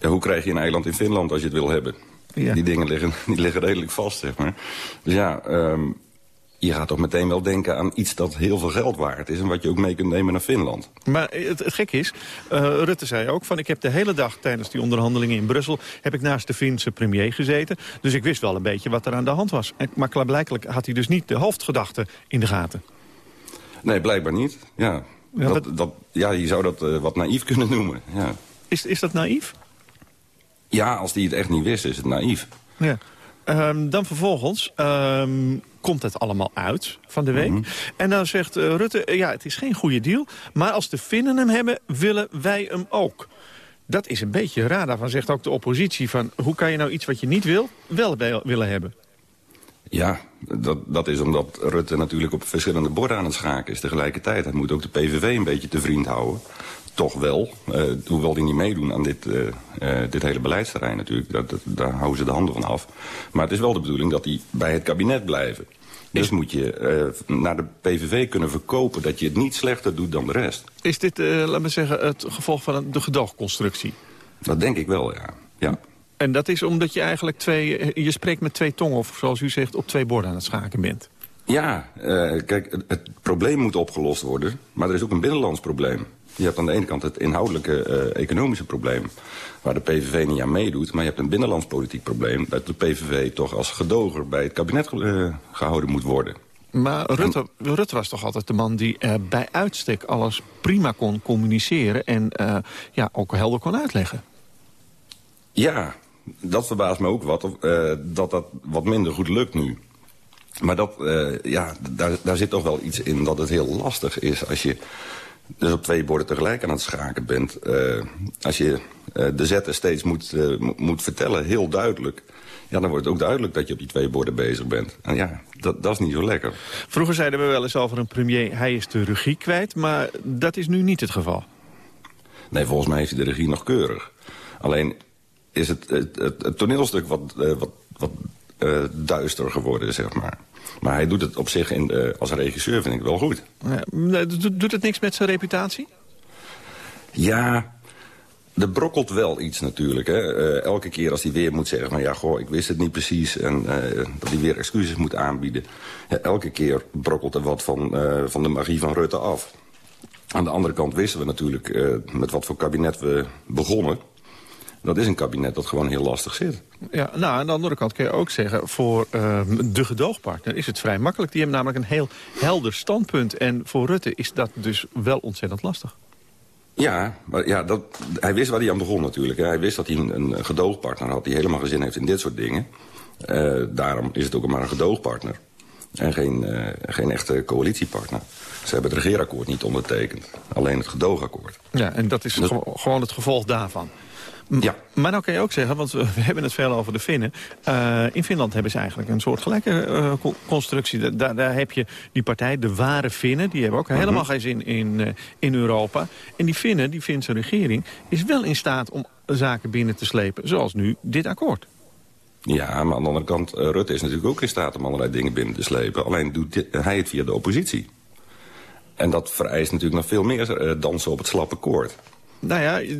hoe krijg je een eiland in Finland als je het wil hebben? Ja. Die dingen liggen, die liggen redelijk vast, zeg maar. Dus ja, um, je gaat toch meteen wel denken aan iets dat heel veel geld waard is... en wat je ook mee kunt nemen naar Finland. Maar het, het gek is, uh, Rutte zei ook van... ik heb de hele dag tijdens die onderhandelingen in Brussel... heb ik naast de Finse premier gezeten. Dus ik wist wel een beetje wat er aan de hand was. Maar blijkbaar had hij dus niet de hoofdgedachte in de gaten. Nee, blijkbaar niet. Ja, ja, dat, dat, ja je zou dat uh, wat naïef kunnen noemen. Ja. Is, is dat naïef? Ja, als die het echt niet wist, is het naïef. Ja. Um, dan vervolgens um, komt het allemaal uit van de week. Mm -hmm. En dan zegt uh, Rutte, uh, ja, het is geen goede deal... maar als de Finnen hem hebben, willen wij hem ook. Dat is een beetje raar. Daarvan zegt ook de oppositie van... hoe kan je nou iets wat je niet wil, wel willen hebben? Ja, dat, dat is omdat Rutte natuurlijk op verschillende borden aan het schaken is tegelijkertijd. Hij moet ook de PVV een beetje te vriend houden toch wel, uh, hoewel die niet meedoen aan dit, uh, uh, dit hele beleidsterrein natuurlijk. Dat, dat, daar houden ze de handen van af. Maar het is wel de bedoeling dat die bij het kabinet blijven. Dus moet je naar de PVV kunnen verkopen dat je het niet slechter doet dan de rest. Is dit, laten we zeggen, het gevolg van de gedoogconstructie? Dat denk ik wel, ja. Ja. En dat is omdat je eigenlijk twee... Je spreekt met twee tongen, of zoals u zegt, op twee borden aan het schaken bent. Ja, kijk, het, het, probleem moet opgelost worden. Maar er is ook een binnenlands probleem. Je hebt aan de ene kant het inhoudelijke uh, economische probleem... waar de PVV niet aan meedoet. Maar je hebt een binnenlands politiek probleem... dat de PVV toch als gedoger bij het kabinet uh, gehouden moet worden. Maar Rutte, Rutte, was toch altijd de man die uh, bij uitstek alles prima kon communiceren... en ja, ook helder kon uitleggen. Ja, dat verbaast me ook wat, dat dat wat minder goed lukt nu. Maar dat, ja, daar, daar zit toch wel iets in dat het heel lastig is... als je dus op twee borden tegelijk aan het schaken bent. als je de zetten steeds moet, moet vertellen, heel duidelijk ja, dan wordt het ook duidelijk dat je op die twee borden bezig bent. En ja, dat, dat is niet zo lekker. Vroeger zeiden we wel eens over een premier, hij is de regie kwijt, maar dat is nu niet het geval. Nee, volgens mij heeft hij de regie nog keurig. Alleen is het, het, het, het toneelstuk wat, wat, wat duister geworden, zeg maar. Maar hij doet het op zich in, uh, als regisseur, vind ik wel goed. Ja, doet het niks met zijn reputatie? Ja, er brokkelt wel iets natuurlijk. Hè. Uh, elke keer als hij weer moet zeggen van ja, goh, ik wist het niet precies... en uh, dat hij weer excuses moet aanbieden. Ja, elke keer brokkelt er wat van, uh, van de magie van Rutte af. Aan de andere kant wisten we natuurlijk met wat voor kabinet we begonnen. Dat is een kabinet dat gewoon heel lastig zit. Ja, nou, aan de andere kant kun je ook zeggen... voor de gedoogpartner is het vrij makkelijk. Die hebben namelijk een heel helder standpunt. En voor Rutte is dat dus wel ontzettend lastig. Ja, maar ja, dat, hij wist waar hij aan begon natuurlijk. Hij wist dat hij een, een gedoogpartner had die helemaal geen zin heeft in dit soort dingen. Uh, daarom is het ook maar een gedoogpartner. En geen, uh, geen echte coalitiepartner. Ze hebben het regeerakkoord niet ondertekend. Alleen het gedoogakkoord. Ja, en dat is dus... gewoon het gevolg daarvan. Ja. Maar nou kan je ook zeggen, want we hebben het veel over de Finnen. Uh, in Finland hebben ze eigenlijk een soort gelijke uh, constructie. Daar, daar heb je die partij, de ware Finnen. Die hebben ook -hmm. helemaal geen zin in, uh, in Europa. En die Finnen, die Finse regering, is wel in staat om zaken binnen te slepen. Zoals nu dit akkoord. Ja, maar aan de andere kant, Rutte is natuurlijk ook in staat om allerlei dingen binnen te slepen. Alleen doet dit, hij het via de oppositie. En dat vereist natuurlijk nog veel meer dansen op het slappe koord. Nou ja,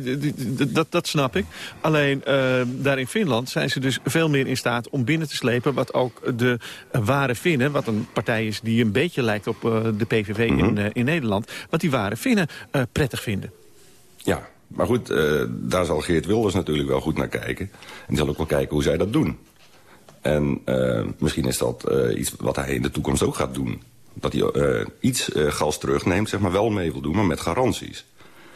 dat, dat snap ik. Alleen uh, daar in Finland zijn ze dus veel meer in staat om binnen te slepen... wat ook de ware Finnen, wat een partij is die een beetje lijkt op uh, de PVV mm -hmm. in, uh, in Nederland... wat die ware Finnen prettig vinden. Ja, maar goed, daar zal Geert Wilders natuurlijk wel goed naar kijken. En die zal ook wel kijken hoe zij dat doen. En misschien is dat iets wat hij in de toekomst ook gaat doen. Dat hij iets gas terugneemt, zeg maar wel mee wil doen, maar met garanties.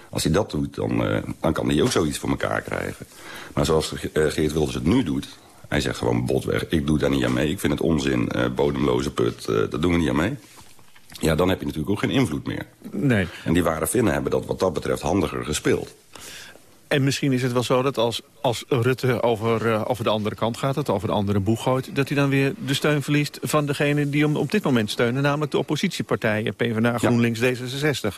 Als hij dat doet, dan, uh, dan kan hij ook zoiets voor elkaar krijgen. Maar zoals uh, Geert Wilders het nu doet... hij zegt gewoon botweg, ik doe daar niet aan mee. Ik vind het onzin, uh, bodemloze put, dat doen we niet aan mee. Ja, dan heb je natuurlijk ook geen invloed meer. Nee. En die ware Finnen hebben dat wat dat betreft handiger gespeeld. En misschien is het wel zo dat als, als Rutte over, uh, over de andere kant gaat... het over de andere boeg gooit... dat hij dan weer de steun verliest van degene die hem op dit moment steunen... namelijk de oppositiepartijen, PvdA, GroenLinks, ja. D66.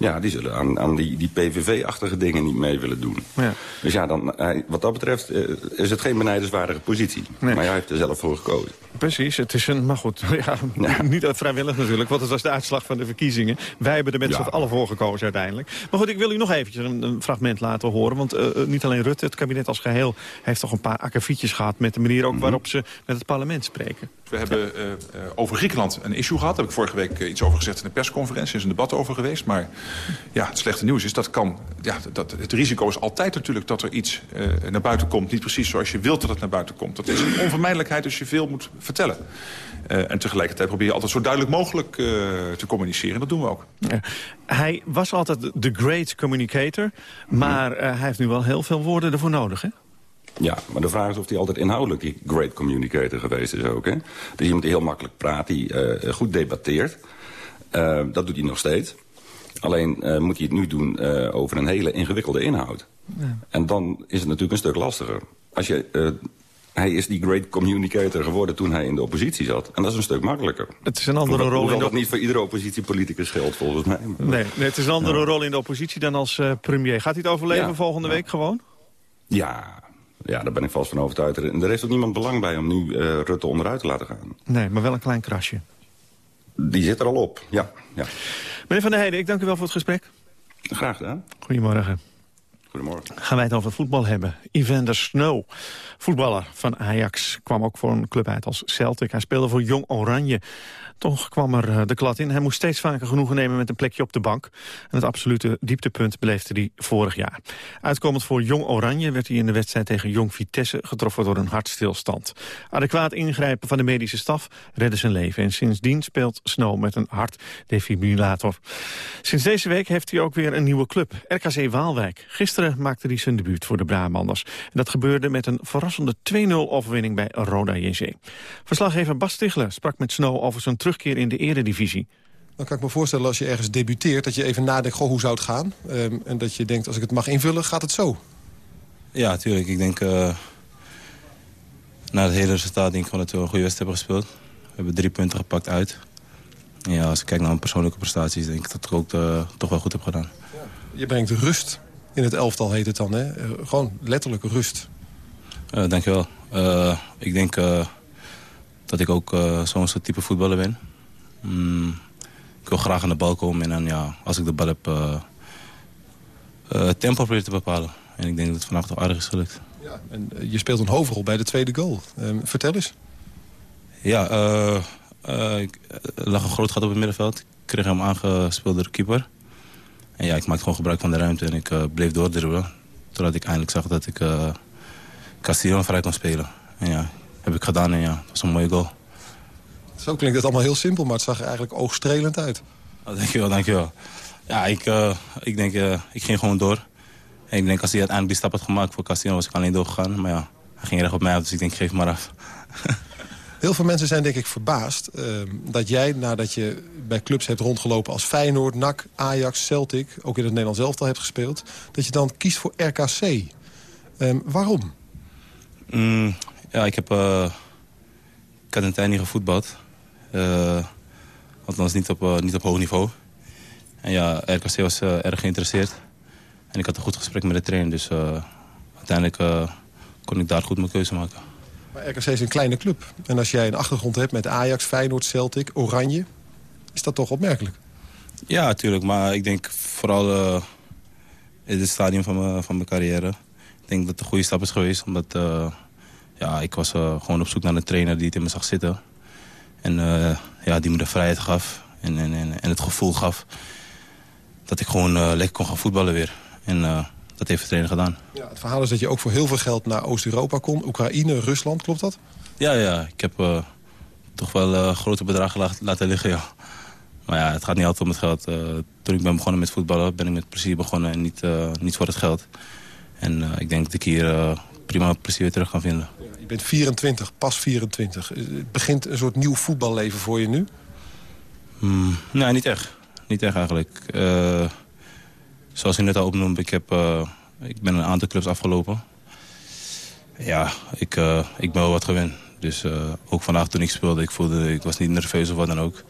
Ja, die zullen aan, aan die, die PVV-achtige dingen niet mee willen doen. Ja. Dus ja, dan, wat dat betreft uh, is het geen benijdenswaardige positie. Nee. Maar hij heeft er zelf voor gekozen. Precies, het is een, maar goed, ja, ja. niet vrijwillig natuurlijk, want het was de uitslag van de verkiezingen. Wij hebben er met z'n ja. allen voor gekozen uiteindelijk. Maar goed, ik wil u nog eventjes een, een fragment laten horen, want uh, niet alleen Rutte, het kabinet als geheel heeft toch een paar akkefietjes gehad met de manier ook Mhm. waarop ze met het parlement spreken. We hebben uh, over Griekenland een issue gehad. Daar heb ik vorige week iets over gezegd in de persconferentie. Er is een debat over geweest. Maar ja, het slechte nieuws is dat kan... Ja, dat, het risico is altijd natuurlijk dat er iets naar buiten komt. Niet precies zoals je wilt dat het naar buiten komt. Dat is een onvermijdelijkheid als je veel moet vertellen. en tegelijkertijd probeer je altijd zo duidelijk mogelijk te communiceren. En dat doen we ook. Ja. Hij was altijd de great communicator. Maar hij heeft nu wel heel veel woorden ervoor nodig, hè? Ja, maar de vraag is of hij altijd inhoudelijk die great communicator geweest is ook. Hè? Dus iemand die heel makkelijk praat, die uh, goed debatteert. Uh, dat doet hij nog steeds. Alleen uh, moet hij het nu doen over een hele ingewikkelde inhoud. Ja. En dan is het natuurlijk een stuk lastiger. Als je, hij is die great communicator geworden toen hij in de oppositie zat. En dat is een stuk makkelijker. Het is een andere rol. Dat niet voor iedere oppositiepoliticus geldt volgens mij. Nee, nee, het is een andere ja. rol in de oppositie dan als premier. Gaat hij het overleven ja. volgende week gewoon? Ja, ja, daar ben ik vast van overtuigd. En er heeft ook niemand belang bij om nu uh, Rutte onderuit te laten gaan. Nee, maar wel een klein krasje. Die zit er al op, ja. ja. Meneer Van der Heijden, ik dank u wel voor het gesprek. Graag gedaan. Goedemorgen. Goedemorgen. Gaan wij het over voetbal hebben. Evander Snow, voetballer van Ajax, kwam ook voor een club uit als Celtic. Hij speelde voor Jong Oranje. Toch kwam er eh, de klad in. Hij moest steeds vaker genoegen nemen met een plekje op de bank. En het absolute dieptepunt beleefde hij vorig jaar. Uitkomend voor Jong Oranje werd hij in de wedstrijd tegen Jong Vitesse getroffen door een hartstilstand. Adequaat ingrijpen van de medische staf redde zijn leven. En sindsdien speelt Snow met een hartdefibrillator. Sinds deze week heeft hij ook weer een nieuwe club, RKC Waalwijk. Gisteren maakte hij zijn debuut voor de Brabanders. En dat gebeurde met een verrassende 2-0 overwinning bij Roda JC. Verslaggever Bas Stigler sprak met Snow over zijn terugkeer in de eredivisie. Dan kan ik me voorstellen als je ergens debuteert... dat je even nadenkt, goh, hoe zou het gaan? Ehm, en dat je denkt, als ik het mag invullen, gaat het zo? Ja, natuurlijk. Ik denk... Uh, na het hele resultaat denk ik gewoon dat we een goede wedstrijd hebben gespeeld. We hebben drie punten gepakt uit. En ja, als ik kijk naar mijn persoonlijke prestaties... denk ik dat ik ook uh, toch wel goed heb gedaan. Ja. Je brengt rust in het elftal, heet het dan, hè? Uh, gewoon letterlijk rust. Uh, dankjewel. ik denk dat ik ook zo'n soort type voetballer ben. Mm, ik wil graag aan de bal komen en dan, ja, als ik de bal heb... tempo proberen te bepalen. En ik denk dat het vandaag toch aardig is gelukt. Ja, en je speelt een hoofdrol bij de tweede goal. Ehm, vertel eens. Ja, ik lag een groot gat op het middenveld. Ik kreeg hem aangespeeld door de keeper. En ja, ik maakte gewoon gebruik van de ruimte en ik uh, bleef doordribbelen. Totdat ik eindelijk zag dat ik uh, Castillon vrij kon spelen. En ja, heb ik gedaan en ja, dat was een mooie goal. Zo klinkt het allemaal heel simpel, maar het zag er eigenlijk oogstrelend uit. Oh, dankjewel, dankjewel. Ja, ik, uh, ik denk, ik ging gewoon door. En ik denk, als hij uiteindelijk die stap had gemaakt voor Castillon, was ik alleen doorgegaan. Maar ja, hij ging recht op mij af, dus ik denk, geef maar af. Heel veel mensen zijn denk ik verbaasd uh, dat jij, nadat je bij clubs hebt rondgelopen als Feyenoord, NAC, Ajax, Celtic, ook in het Nederlands elftal hebt gespeeld, dat je dan kiest voor RKC. Ehm, waarom? Mm, ja, ik heb uh, ik had een tijd niet gevoetbald. Uh, althans niet op, uh, niet op hoog niveau. En ja, RKC was erg geïnteresseerd. En ik had een goed gesprek met de trainer, dus uiteindelijk kon ik daar goed mijn keuze maken. RKC is een kleine club. En als jij een achtergrond hebt met Ajax, Feyenoord, Celtic, Oranje... is dat toch opmerkelijk? Ja, natuurlijk. Maar ik denk vooral uh, in het stadium van mijn, van carrière... ik denk dat het een goede stap is geweest. Omdat uh, ja, ik was uh, gewoon op zoek naar een trainer die het in me zag zitten. En ja, die me de vrijheid gaf en, en, en, en het gevoel gaf... dat ik gewoon lekker kon gaan voetballen weer. En dat heeft de trainer gedaan. Ja, het verhaal is dat je ook voor heel veel geld naar Oost-Europa kon. Oekraïne, Rusland, klopt dat? Ja, ja. Ik heb uh, toch wel uh, grote bedragen laten liggen, ja. Maar ja, het gaat niet altijd om het geld. Uh, toen ik ben begonnen met voetballen, ben ik met plezier begonnen en niet, niet voor het geld. En ik denk dat ik hier prima plezier weer terug kan vinden. Ja, je bent 24, pas 24. Het begint een soort nieuw voetballeven voor je nu? Mm, nee, niet echt. Niet echt eigenlijk zoals u net al opnoemde, ik, heb, uh, ik ben een aantal clubs afgelopen. Ja, ik, uh, ik ben wel wat gewend. Dus uh, ook vandaag toen ik speelde, ik, voelde, ik was niet nerveus of wat dan ook.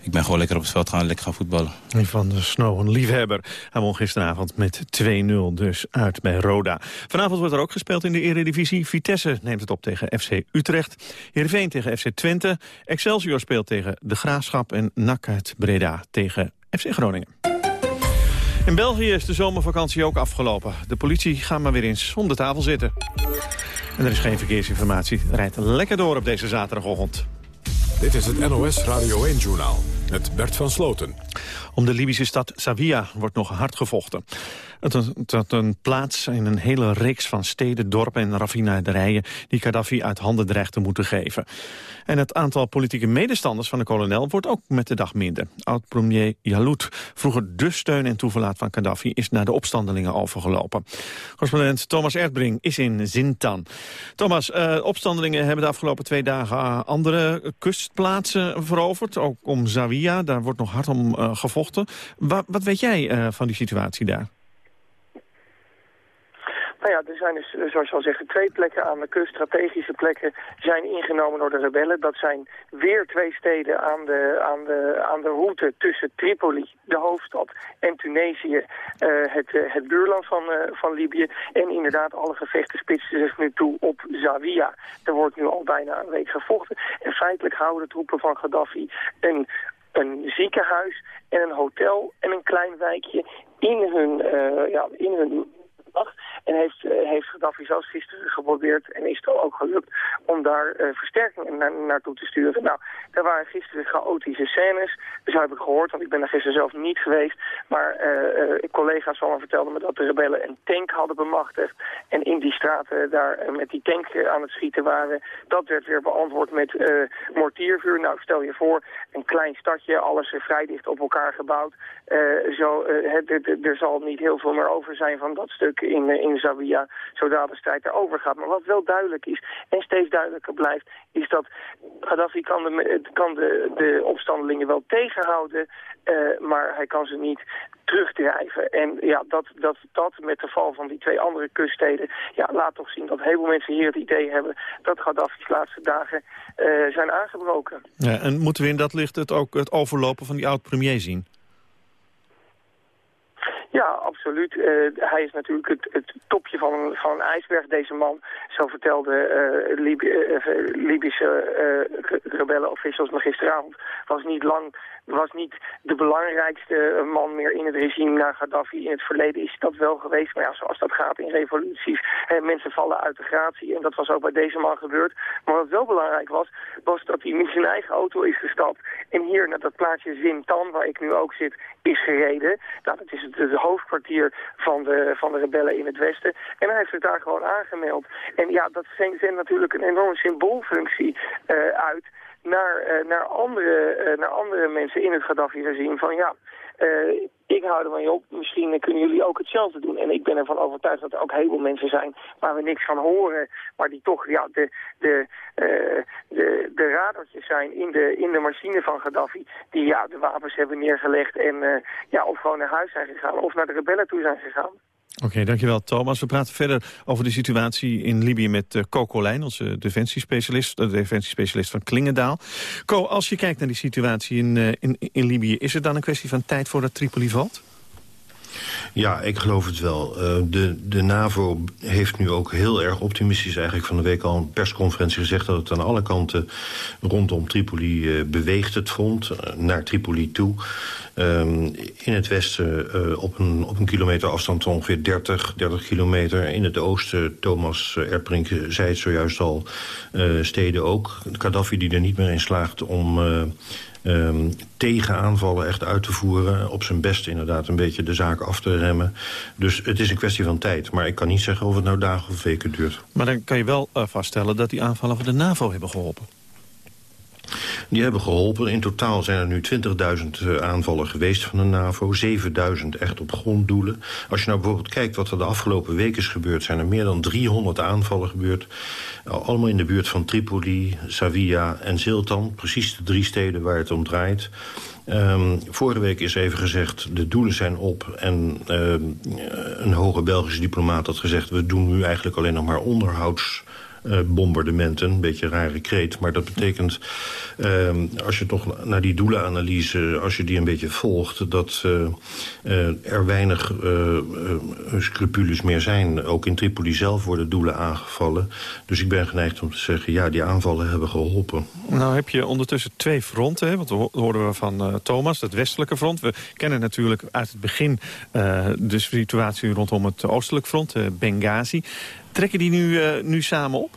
Ik ben gewoon lekker op het veld gaan, lekker gaan voetballen. Van de Snow, een liefhebber. Hij won gisteravond met 2-0 dus uit bij Roda. Vanavond wordt er ook gespeeld in de eredivisie. Vitesse neemt het op tegen FC Utrecht. Heerenveen tegen FC Twente. Excelsior speelt tegen De Graafschap. En NAC Breda tegen FC Groningen. In België is de zomervakantie ook afgelopen. De politie gaat maar weer eens om de tafel zitten. En er is geen verkeersinformatie. Rijdt lekker door op deze zaterdagochtend. Dit is het NOS Radio 1-journaal met Bert van Sloten. Om de Libische stad Savia wordt nog hard gevochten. Het had een plaats in een hele reeks van steden, dorpen en raffinaderijen... die Gaddafi uit handen dreigt te moeten geven. En het aantal politieke medestanders van de kolonel wordt ook met de dag minder. Oud-premier Jaloud, vroeger de steun en toeverlaat van Gaddafi... is naar de opstandelingen overgelopen. Correspondent Thomas Erdbring is in Zintan. Thomas, uh, opstandelingen hebben de afgelopen twee dagen uh, andere kustplaatsen veroverd. Ook om Zawiya, daar wordt nog hard om uh, gevochten. Wa wat weet jij van die situatie daar? Nou ja, er zijn dus, eh, zoals je al zegt, twee plekken aan de kust, strategische plekken, zijn ingenomen door de rebellen. Dat zijn weer twee steden aan de, aan de, aan de route tussen Tripoli, de hoofdstad, en Tunesië, uh, het, het buurland van, van Libië. En inderdaad, alle gevechten spitsen zich nu toe op Zawiya. Er wordt nu al bijna een week gevochten. En feitelijk houden de troepen van Gaddafi een een ziekenhuis en een hotel en een klein wijkje in hun, uh, ja, in hun en heeft, uh, heeft Gaddafi zelfs gisteren geprobeerd, en is het ook gelukt, om daar uh, versterkingen naar, naartoe te sturen. Nou, daar waren gisteren chaotische scènes. Dus heb ik gehoord, want ik ben er gisteren zelf niet geweest. Maar uh, collega's van me vertelden me dat de rebellen een tank hadden bemachtigd. En in die straten daar met die tank aan het schieten waren. Dat werd weer beantwoord met mortiervuur. Nou, stel je voor, een klein stadje, alles vrij dicht op elkaar gebouwd. zo, er zal niet heel veel meer over zijn van dat stuk in, in in Zawiya, zodra de strijd erover gaat. Maar wat wel duidelijk is, en steeds duidelijker blijft, is dat Gaddafi kan de, kan de, de opstandelingen wel tegenhouden, uh, maar hij kan ze niet terugdrijven. En ja, dat, dat, dat met de val van die twee andere kuststeden, ja, laat toch zien dat heel veel mensen hier het idee hebben dat Gaddafi's laatste dagen uh, zijn aangebroken. Ja, en moeten we in dat licht het ook het overlopen van die oud-premier zien? Ja, absoluut. Uh, hij is natuurlijk het, het topje van een, van een ijsberg, deze man. Zo vertelde uh, Libi uh, Libische rebellen-officials me gisteravond. Was niet lang was niet de belangrijkste man meer in het regime na Gaddafi. In het verleden is dat wel geweest. Maar ja, zoals dat gaat in revoluties, hè, mensen vallen uit de gratie. En dat was ook bij deze man gebeurd. Maar wat wel belangrijk was, was dat hij met zijn eigen auto is gestapt. En hier naar dat plaatsje Zintan, waar ik nu ook zit, is gereden. Nou, dat is het hoofdkwartier van de, van de rebellen in het westen. En hij heeft zich daar gewoon aangemeld. En ja, dat zendt natuurlijk een enorme symboolfunctie uh, uit naar, uh, naar, andere, uh, naar andere mensen in het Gaddafi-regime van ja, uh, ik hou ervan op, misschien kunnen jullie ook hetzelfde doen. En ik ben ervan overtuigd dat er ook heel veel mensen zijn waar we niks van horen, maar die toch ja, de, de, de, de radertjes zijn in de, in de machine van Gaddafi, die ja, de wapens hebben neergelegd en ja, of gewoon naar huis zijn gegaan of naar de rebellen toe zijn gegaan. Oké, dankjewel Thomas. We praten verder over de situatie in Libië met uh, Coco Lijn, onze defensiespecialist, de defensiespecialist van Klingendaal. Co, als je kijkt naar die situatie in, uh, in, in Libië, is het dan een kwestie van tijd voordat Tripoli valt? Ja, ik geloof het wel. Uh, de, de NAVO heeft nu ook heel erg optimistisch eigenlijk van de week al een persconferentie gezegd dat het aan alle kanten rondom Tripoli uh, beweegt het front, uh, naar Tripoli toe. Um, in het westen op, een, op een kilometer afstand ongeveer 30, 30 kilometer. In het oosten, Thomas Erprink zei het zojuist al, steden ook. Gaddafi die er niet meer in slaagt om... Um, tegenaanvallen echt uit te voeren. Op zijn best inderdaad een beetje de zaak af te remmen. Dus het is een kwestie van tijd. Maar ik kan niet zeggen of het nou dagen of weken duurt. Maar dan kan je wel uh, vaststellen dat die aanvallen van de NAVO hebben geholpen. Die hebben geholpen. In totaal zijn er nu 20.000 uh, aanvallen geweest van de NAVO. 7.000 echt op gronddoelen. Als je nou bijvoorbeeld kijkt wat er de afgelopen weken is gebeurd... zijn er meer dan 300 aanvallen gebeurd. Allemaal in de buurt van Tripoli, Savia en Ziltan. Precies de drie steden waar het om draait. Um, vorige week is even gezegd, de doelen zijn op. En um, een hoge Belgische diplomaat had gezegd... we doen nu eigenlijk alleen nog maar onderhouds uh, bombardementen. Een beetje een rare kreet. Maar dat betekent, uh, als je toch naar die doelenanalyse... als je die een beetje volgt... dat uh, uh, er weinig scrupules meer zijn. Ook in Tripoli zelf worden doelen aangevallen. Dus ik ben geneigd om te zeggen... ja, die aanvallen hebben geholpen. Nou heb je ondertussen twee fronten. Hè? Want dat hoorden we van Thomas, het westelijke front. We kennen natuurlijk uit het begin de situatie rondom het oostelijk front, Benghazi. Trekken die nu, uh, nu samen op?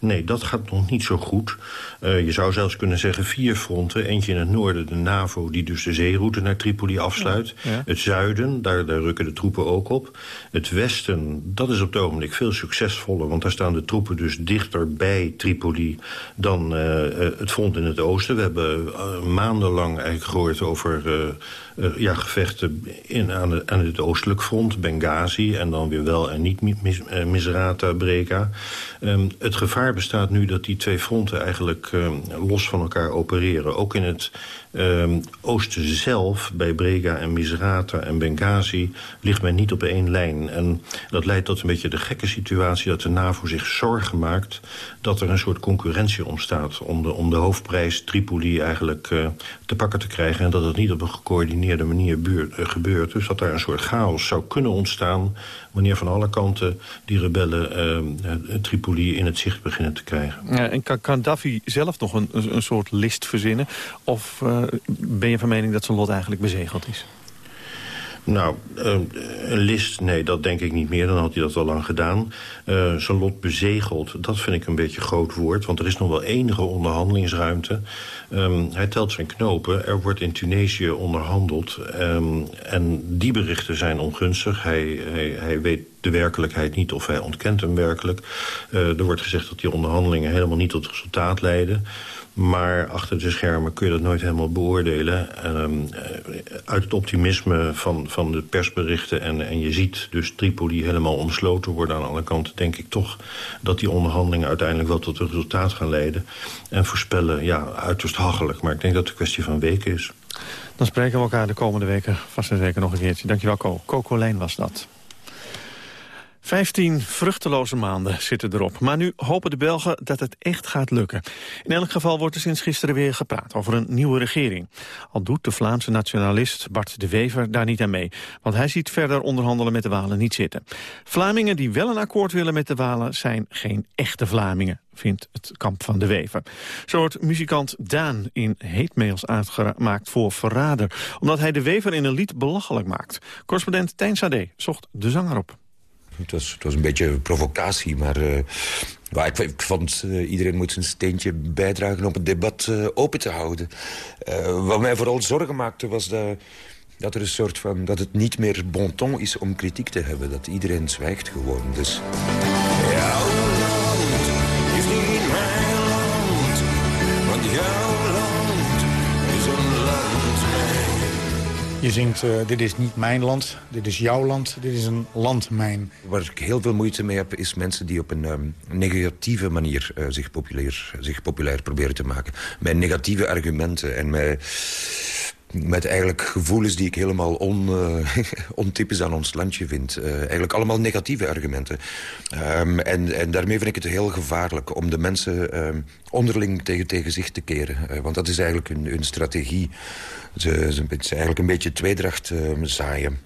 Nee, dat gaat nog niet zo goed. Uh, je zou zelfs kunnen zeggen vier fronten. Eentje in het noorden, de NAVO, die dus de zeeroute naar Tripoli afsluit. Ja, ja. Het zuiden, daar, daar rukken de troepen ook op. Het westen, dat is op het ogenblik veel succesvoller... want daar staan de troepen dus dichter bij Tripoli dan uh, het front in het oosten. We hebben maandenlang eigenlijk gehoord over... Uh, ja, gevechten in, aan, de, aan het oostelijk front, Benghazi... en dan weer wel en niet mis, uh, Misrata, Breka. Um, het gevaar bestaat nu dat die twee fronten eigenlijk uh, los van elkaar opereren. Ook in het um, oosten zelf, bij Brega en Misrata en Benghazi... ligt men niet op één lijn. En dat leidt tot een beetje de gekke situatie... dat de NAVO zich zorgen maakt dat er een soort concurrentie ontstaat... om de, om de hoofdprijs Tripoli eigenlijk uh, te pakken te krijgen... en dat het niet op een gecoördineerde manier uh, gebeurt. Dus dat daar een soort chaos zou kunnen ontstaan... wanneer van alle kanten die rebellen uh, Tripoli in het zicht beginnen te krijgen. Ja, en kan Gaddafi zelf nog een, een soort list verzinnen? Of uh, ben je van mening dat zijn lot eigenlijk bezegeld is? Nou, uh, een list, nee, dat denk ik niet meer. Dan had hij dat al lang gedaan. Uh, zijn lot bezegeld, dat vind ik een beetje groot woord. Want er is nog wel enige onderhandelingsruimte. Um, hij telt zijn knopen. Er wordt in Tunesië onderhandeld. Um, en die berichten zijn ongunstig. Hij, hij, weet de werkelijkheid niet of hij ontkent hem werkelijk. Uh, er wordt gezegd dat die onderhandelingen helemaal niet tot resultaat leiden. Maar achter de schermen kun je dat nooit helemaal beoordelen. Um, uit het optimisme van, van de persberichten... En, en je ziet dus Tripoli helemaal omsloten worden aan alle kanten... denk ik toch dat die onderhandelingen uiteindelijk wel tot een resultaat gaan leiden. En voorspellen, ja, uiterst hachelijk. Maar ik denk dat het een kwestie van weken is. Dan spreken we elkaar de komende weken vast en zeker nog een keertje. Dankjewel, Ko. Coco Lijn was dat. Vijftien vruchteloze maanden zitten erop. Maar nu hopen de Belgen dat het echt gaat lukken. In elk geval wordt er sinds gisteren weer gepraat over een nieuwe regering. Al doet de Vlaamse nationalist Bart de Wever daar niet aan mee. Want hij ziet verder onderhandelen met de Walen niet zitten. Vlamingen die wel een akkoord willen met de Walen zijn geen echte Vlamingen vindt het kamp van de Wever. Zo wordt muzikant Daan in heetmails uitgemaakt voor verrader... omdat hij de Wever in een lied belachelijk maakt. Correspondent Tijn Sade zocht de zanger op. Het was, een beetje provocatie, maar... Uh, maar ik, vond uh, iedereen moet zijn steentje bijdragen om het debat uh, open te houden. wat mij vooral zorgen maakte was dat, dat er een soort van... dat het niet meer bon ton is om kritiek te hebben. Dat iedereen zwijgt gewoon, dus... Jouw Je zingt, uh, dit is niet mijn land, dit is jouw land, dit is een landmijn. Waar ik heel veel moeite mee heb, is mensen die op een um, negatieve manier uh, zich, populair, zich populair proberen te maken. Met negatieve argumenten en met, met eigenlijk gevoelens die ik helemaal on, uh, ontypisch aan ons landje vind. Uh, eigenlijk allemaal negatieve argumenten. Um, en, en daarmee vind ik het heel gevaarlijk om de mensen um, onderling tegen, tegen zich te keren. Uh, want dat is eigenlijk hun, hun strategie. Ze, ze, eigenlijk een beetje tweedracht zaaien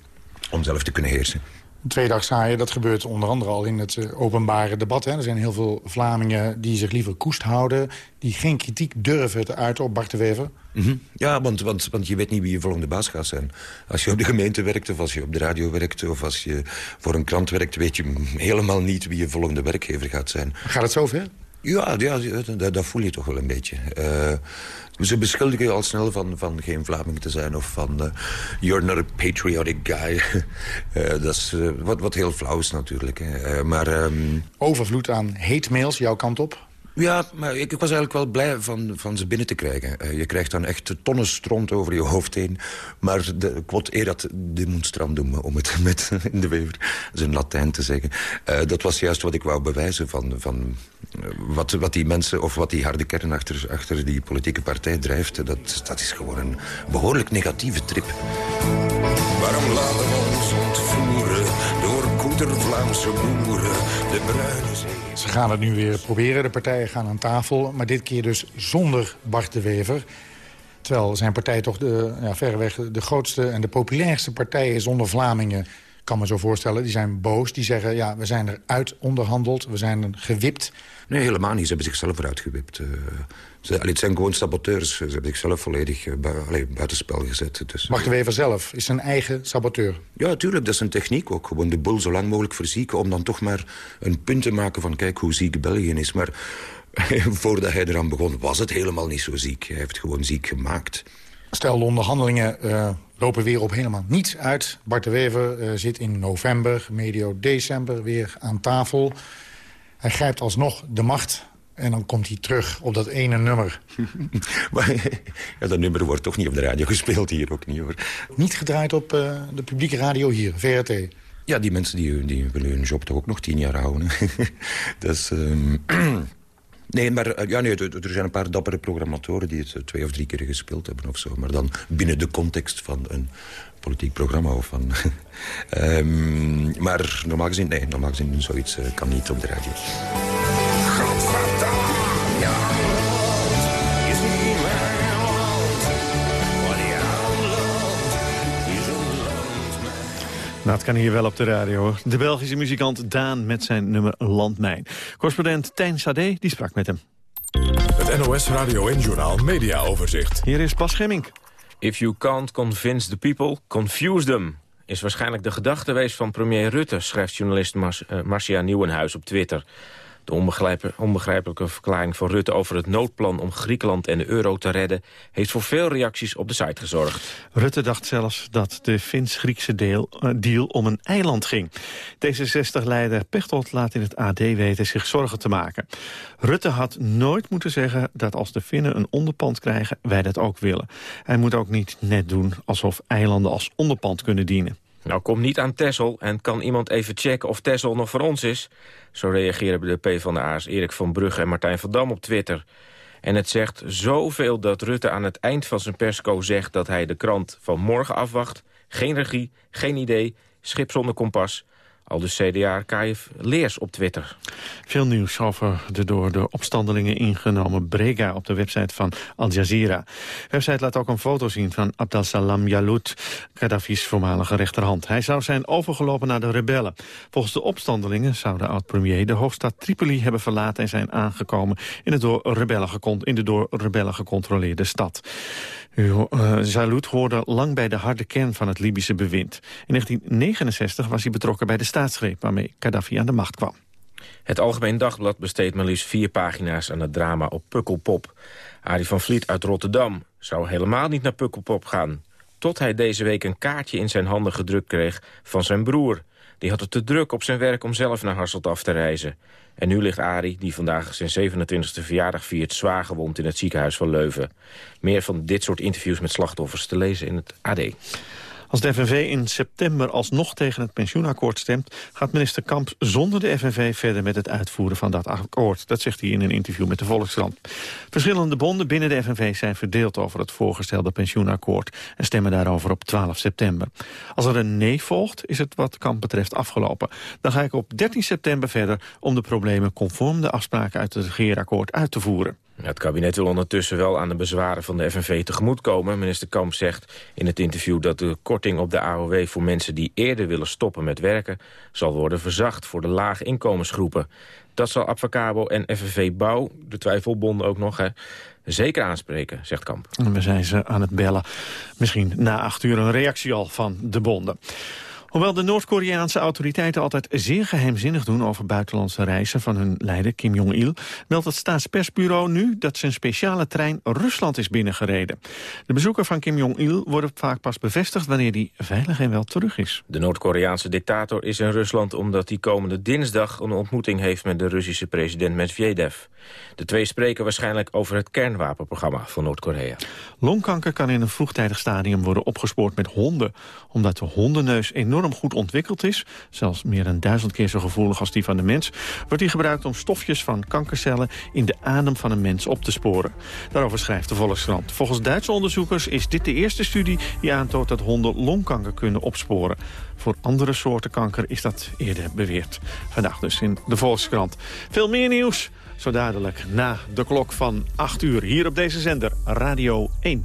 om zelf te kunnen heersen. Tweedag zaaien, dat gebeurt onder andere al in het uh, openbare debat. Hè. Er zijn heel veel Vlamingen die zich liever koest houden... die geen kritiek durven te uiten op Bart de Wever. Mm -hmm. Ja, want, want, want je weet niet wie je volgende baas gaat zijn. Als je op de gemeente werkt of als je op de radio werkt... of als je voor een krant werkt, weet je helemaal niet... wie je volgende werkgever gaat zijn. Gaat het zover? Ja, ja dat, voel je toch wel een beetje. Uh, ze beschuldigen je al snel van, van geen Vlaming te zijn... of van uh, you're not a patriotic guy. uh, dat is wat, wat heel flauw is natuurlijk. Hè. maar, um... Overvloed aan hate mails jouw kant op? Ja, maar ik, ik, was eigenlijk wel blij van, van ze binnen te krijgen. Uh, je krijgt dan echt tonnen stront over je hoofd heen. Maar de, ik word erat demonstrandum, om het met in de wever zijn Latijn te zeggen. Uh, dat was juist wat ik wou bewijzen van, van uh, wat, wat die mensen... of wat die harde kern achter, achter die politieke partij drijft. Dat, dat is gewoon een behoorlijk negatieve trip. Waarom laten we ons ontvoeren koeter-Vlaamse boeren, de bruine? Ze gaan het nu weer proberen, de partijen gaan aan tafel... maar dit keer dus zonder Bart de Wever. Terwijl zijn partij toch de, ja, verreweg de grootste en de populairste partij is onder Vlamingen. Kan me zo voorstellen, die zijn boos. Die zeggen, ja, we zijn eruit onderhandeld, we zijn er gewipt. Nee, helemaal niet. Ze hebben zichzelf eruit gewipt. Uh, ze, allee, het zijn gewoon saboteurs. Ze hebben zichzelf volledig uh, bu allee, buitenspel gezet. Dus, Bart de Wever zelf is zijn eigen saboteur? Ja, tuurlijk. Dat is een techniek ook. Gewoon de boel zo lang mogelijk verzieken... om dan toch maar een punt te maken van... kijk hoe ziek België is. Maar voordat hij eraan begon, was het helemaal niet zo ziek. Hij heeft gewoon ziek gemaakt. Stel, de onderhandelingen uh, lopen weer op helemaal niets uit. Bart de Wever uh, zit in november, medio december, weer aan tafel. Hij grijpt alsnog de macht en dan komt hij terug op dat ene nummer. maar ja, dat nummer wordt toch niet op de radio gespeeld hier ook niet, hoor. Niet gedraaid op uh, de publieke radio hier, VRT? Ja, die mensen die, die willen hun job toch ook nog tien jaar houden. dus... Um... Nee, maar ja, nee, er zijn een paar dappere programmatoren... die het twee of drie keer gespeeld hebben of zo. Maar dan binnen de context van een politiek programma. Of van, um, maar normaal gezien, nee, normaal gezien zoiets uh, kan niet op de radio. Nou, het kan hier wel op de radio. De Belgische muzikant Daan met zijn nummer Landmijn. Correspondent Tijn Sade die sprak met hem. Het NOS Radio en Journaal Media Overzicht. Hier is Bas Gemmink. If you can't convince the people, confuse them. Is waarschijnlijk de gedachtewees van premier Rutte, schrijft journalist eh, Marcia Nieuwenhuis op Twitter. De onbegrijpelijke verklaring van Rutte over het noodplan om Griekenland en de euro te redden... heeft voor veel reacties op de site gezorgd. Rutte dacht zelfs dat de Fins-Griekse eh, deal om een eiland ging. D66-leider Pechtold laat in het AD weten zich zorgen te maken. Rutte had nooit moeten zeggen dat als de Finnen een onderpand krijgen... wij dat ook willen. Hij moet ook niet net doen alsof eilanden als onderpand kunnen dienen. Nou, kom niet aan Tessel en kan iemand even checken of Tessel nog voor ons is? Zo reageren de PvdA's Erik van Brugge en Martijn van Dam op Twitter. En het zegt zoveel dat Rutte aan het eind van zijn persco zegt... dat hij de krant van morgen afwacht. Geen regie, geen idee, schip zonder kompas. Al de CDA Kaif Leers op Twitter. Veel nieuws over de door de opstandelingen ingenomen Brega op de website van Al Jazeera. De website laat ook een foto zien van Abdel Salam Jaloud, Gaddafi's voormalige rechterhand. Hij zou zijn overgelopen naar de rebellen. Volgens de opstandelingen zou de oud-premier de hoofdstad Tripoli hebben verlaten en zijn aangekomen in, het in de door rebellen gecontroleerde stad. Uh, Zaloud hoorde lang bij de harde kern van het Libische bewind. In 1969 was hij betrokken bij de staatsgreep waarmee Gaddafi aan de macht kwam. Het Algemeen Dagblad besteedt maar liefst vier pagina's aan het drama op Pukkelpop. Arie van Vliet uit Rotterdam zou helemaal niet naar Pukkelpop gaan. Tot hij deze week een kaartje in zijn handen gedrukt kreeg van zijn broer. Die had het te druk op zijn werk om zelf naar Hasselt af te reizen. En nu ligt Arie, die vandaag zijn 27e verjaardag viert... zwaar gewond in het ziekenhuis van Leuven. Meer van dit soort interviews met slachtoffers te lezen in het AD. Als de FNV in september alsnog tegen het pensioenakkoord stemt... gaat minister Kamp zonder de FNV verder met het uitvoeren van dat akkoord. Dat zegt hij in een interview met de Volkskrant. Verschillende bonden binnen de FNV zijn verdeeld over het voorgestelde pensioenakkoord... en stemmen daarover op 12 september. Als er een nee volgt, is het wat Kamp betreft afgelopen. Dan ga ik op 13 september verder om de problemen conform de afspraken uit het regeerakkoord uit te voeren. Het kabinet wil ondertussen wel aan de bezwaren van de FNV tegemoetkomen. Minister Kamp zegt in het interview dat de korting op de AOW... voor mensen die eerder willen stoppen met werken... zal worden verzacht voor de lage inkomensgroepen. Dat zal Advocabo en FNV Bouw, de twijfelbonden ook nog... Hè, zeker aanspreken, zegt Kamp. En we zijn ze aan het bellen. Misschien na acht uur een reactie al van de bonden. Hoewel de Noord-Koreaanse autoriteiten altijd zeer geheimzinnig doen over buitenlandse reizen van hun leider Kim Jong-il, meldt het staatspersbureau nu dat zijn speciale trein Rusland is binnengereden. De bezoeken van Kim Jong-il worden vaak pas bevestigd wanneer hij veilig en wel terug is. De Noord-Koreaanse dictator is in Rusland omdat hij komende dinsdag een ontmoeting heeft met de Russische president Medvedev. De twee spreken waarschijnlijk over het kernwapenprogramma van Noord-Korea. Longkanker kan in een vroegtijdig stadium worden opgespoord met honden, omdat de hondenneus enorm enorm goed ontwikkeld is... zelfs meer dan duizend keer zo gevoelig als die van de mens... wordt die gebruikt om stofjes van kankercellen in de adem van een mens op te sporen. Daarover schrijft de Volkskrant. Volgens Duitse onderzoekers is dit de eerste studie die aantoont dat honden longkanker kunnen opsporen. Voor andere soorten kanker is dat eerder beweerd. Vandaag dus in de Volkskrant. Veel meer nieuws, zo dadelijk na de klok van 8 uur... hier op deze zender, Radio 1.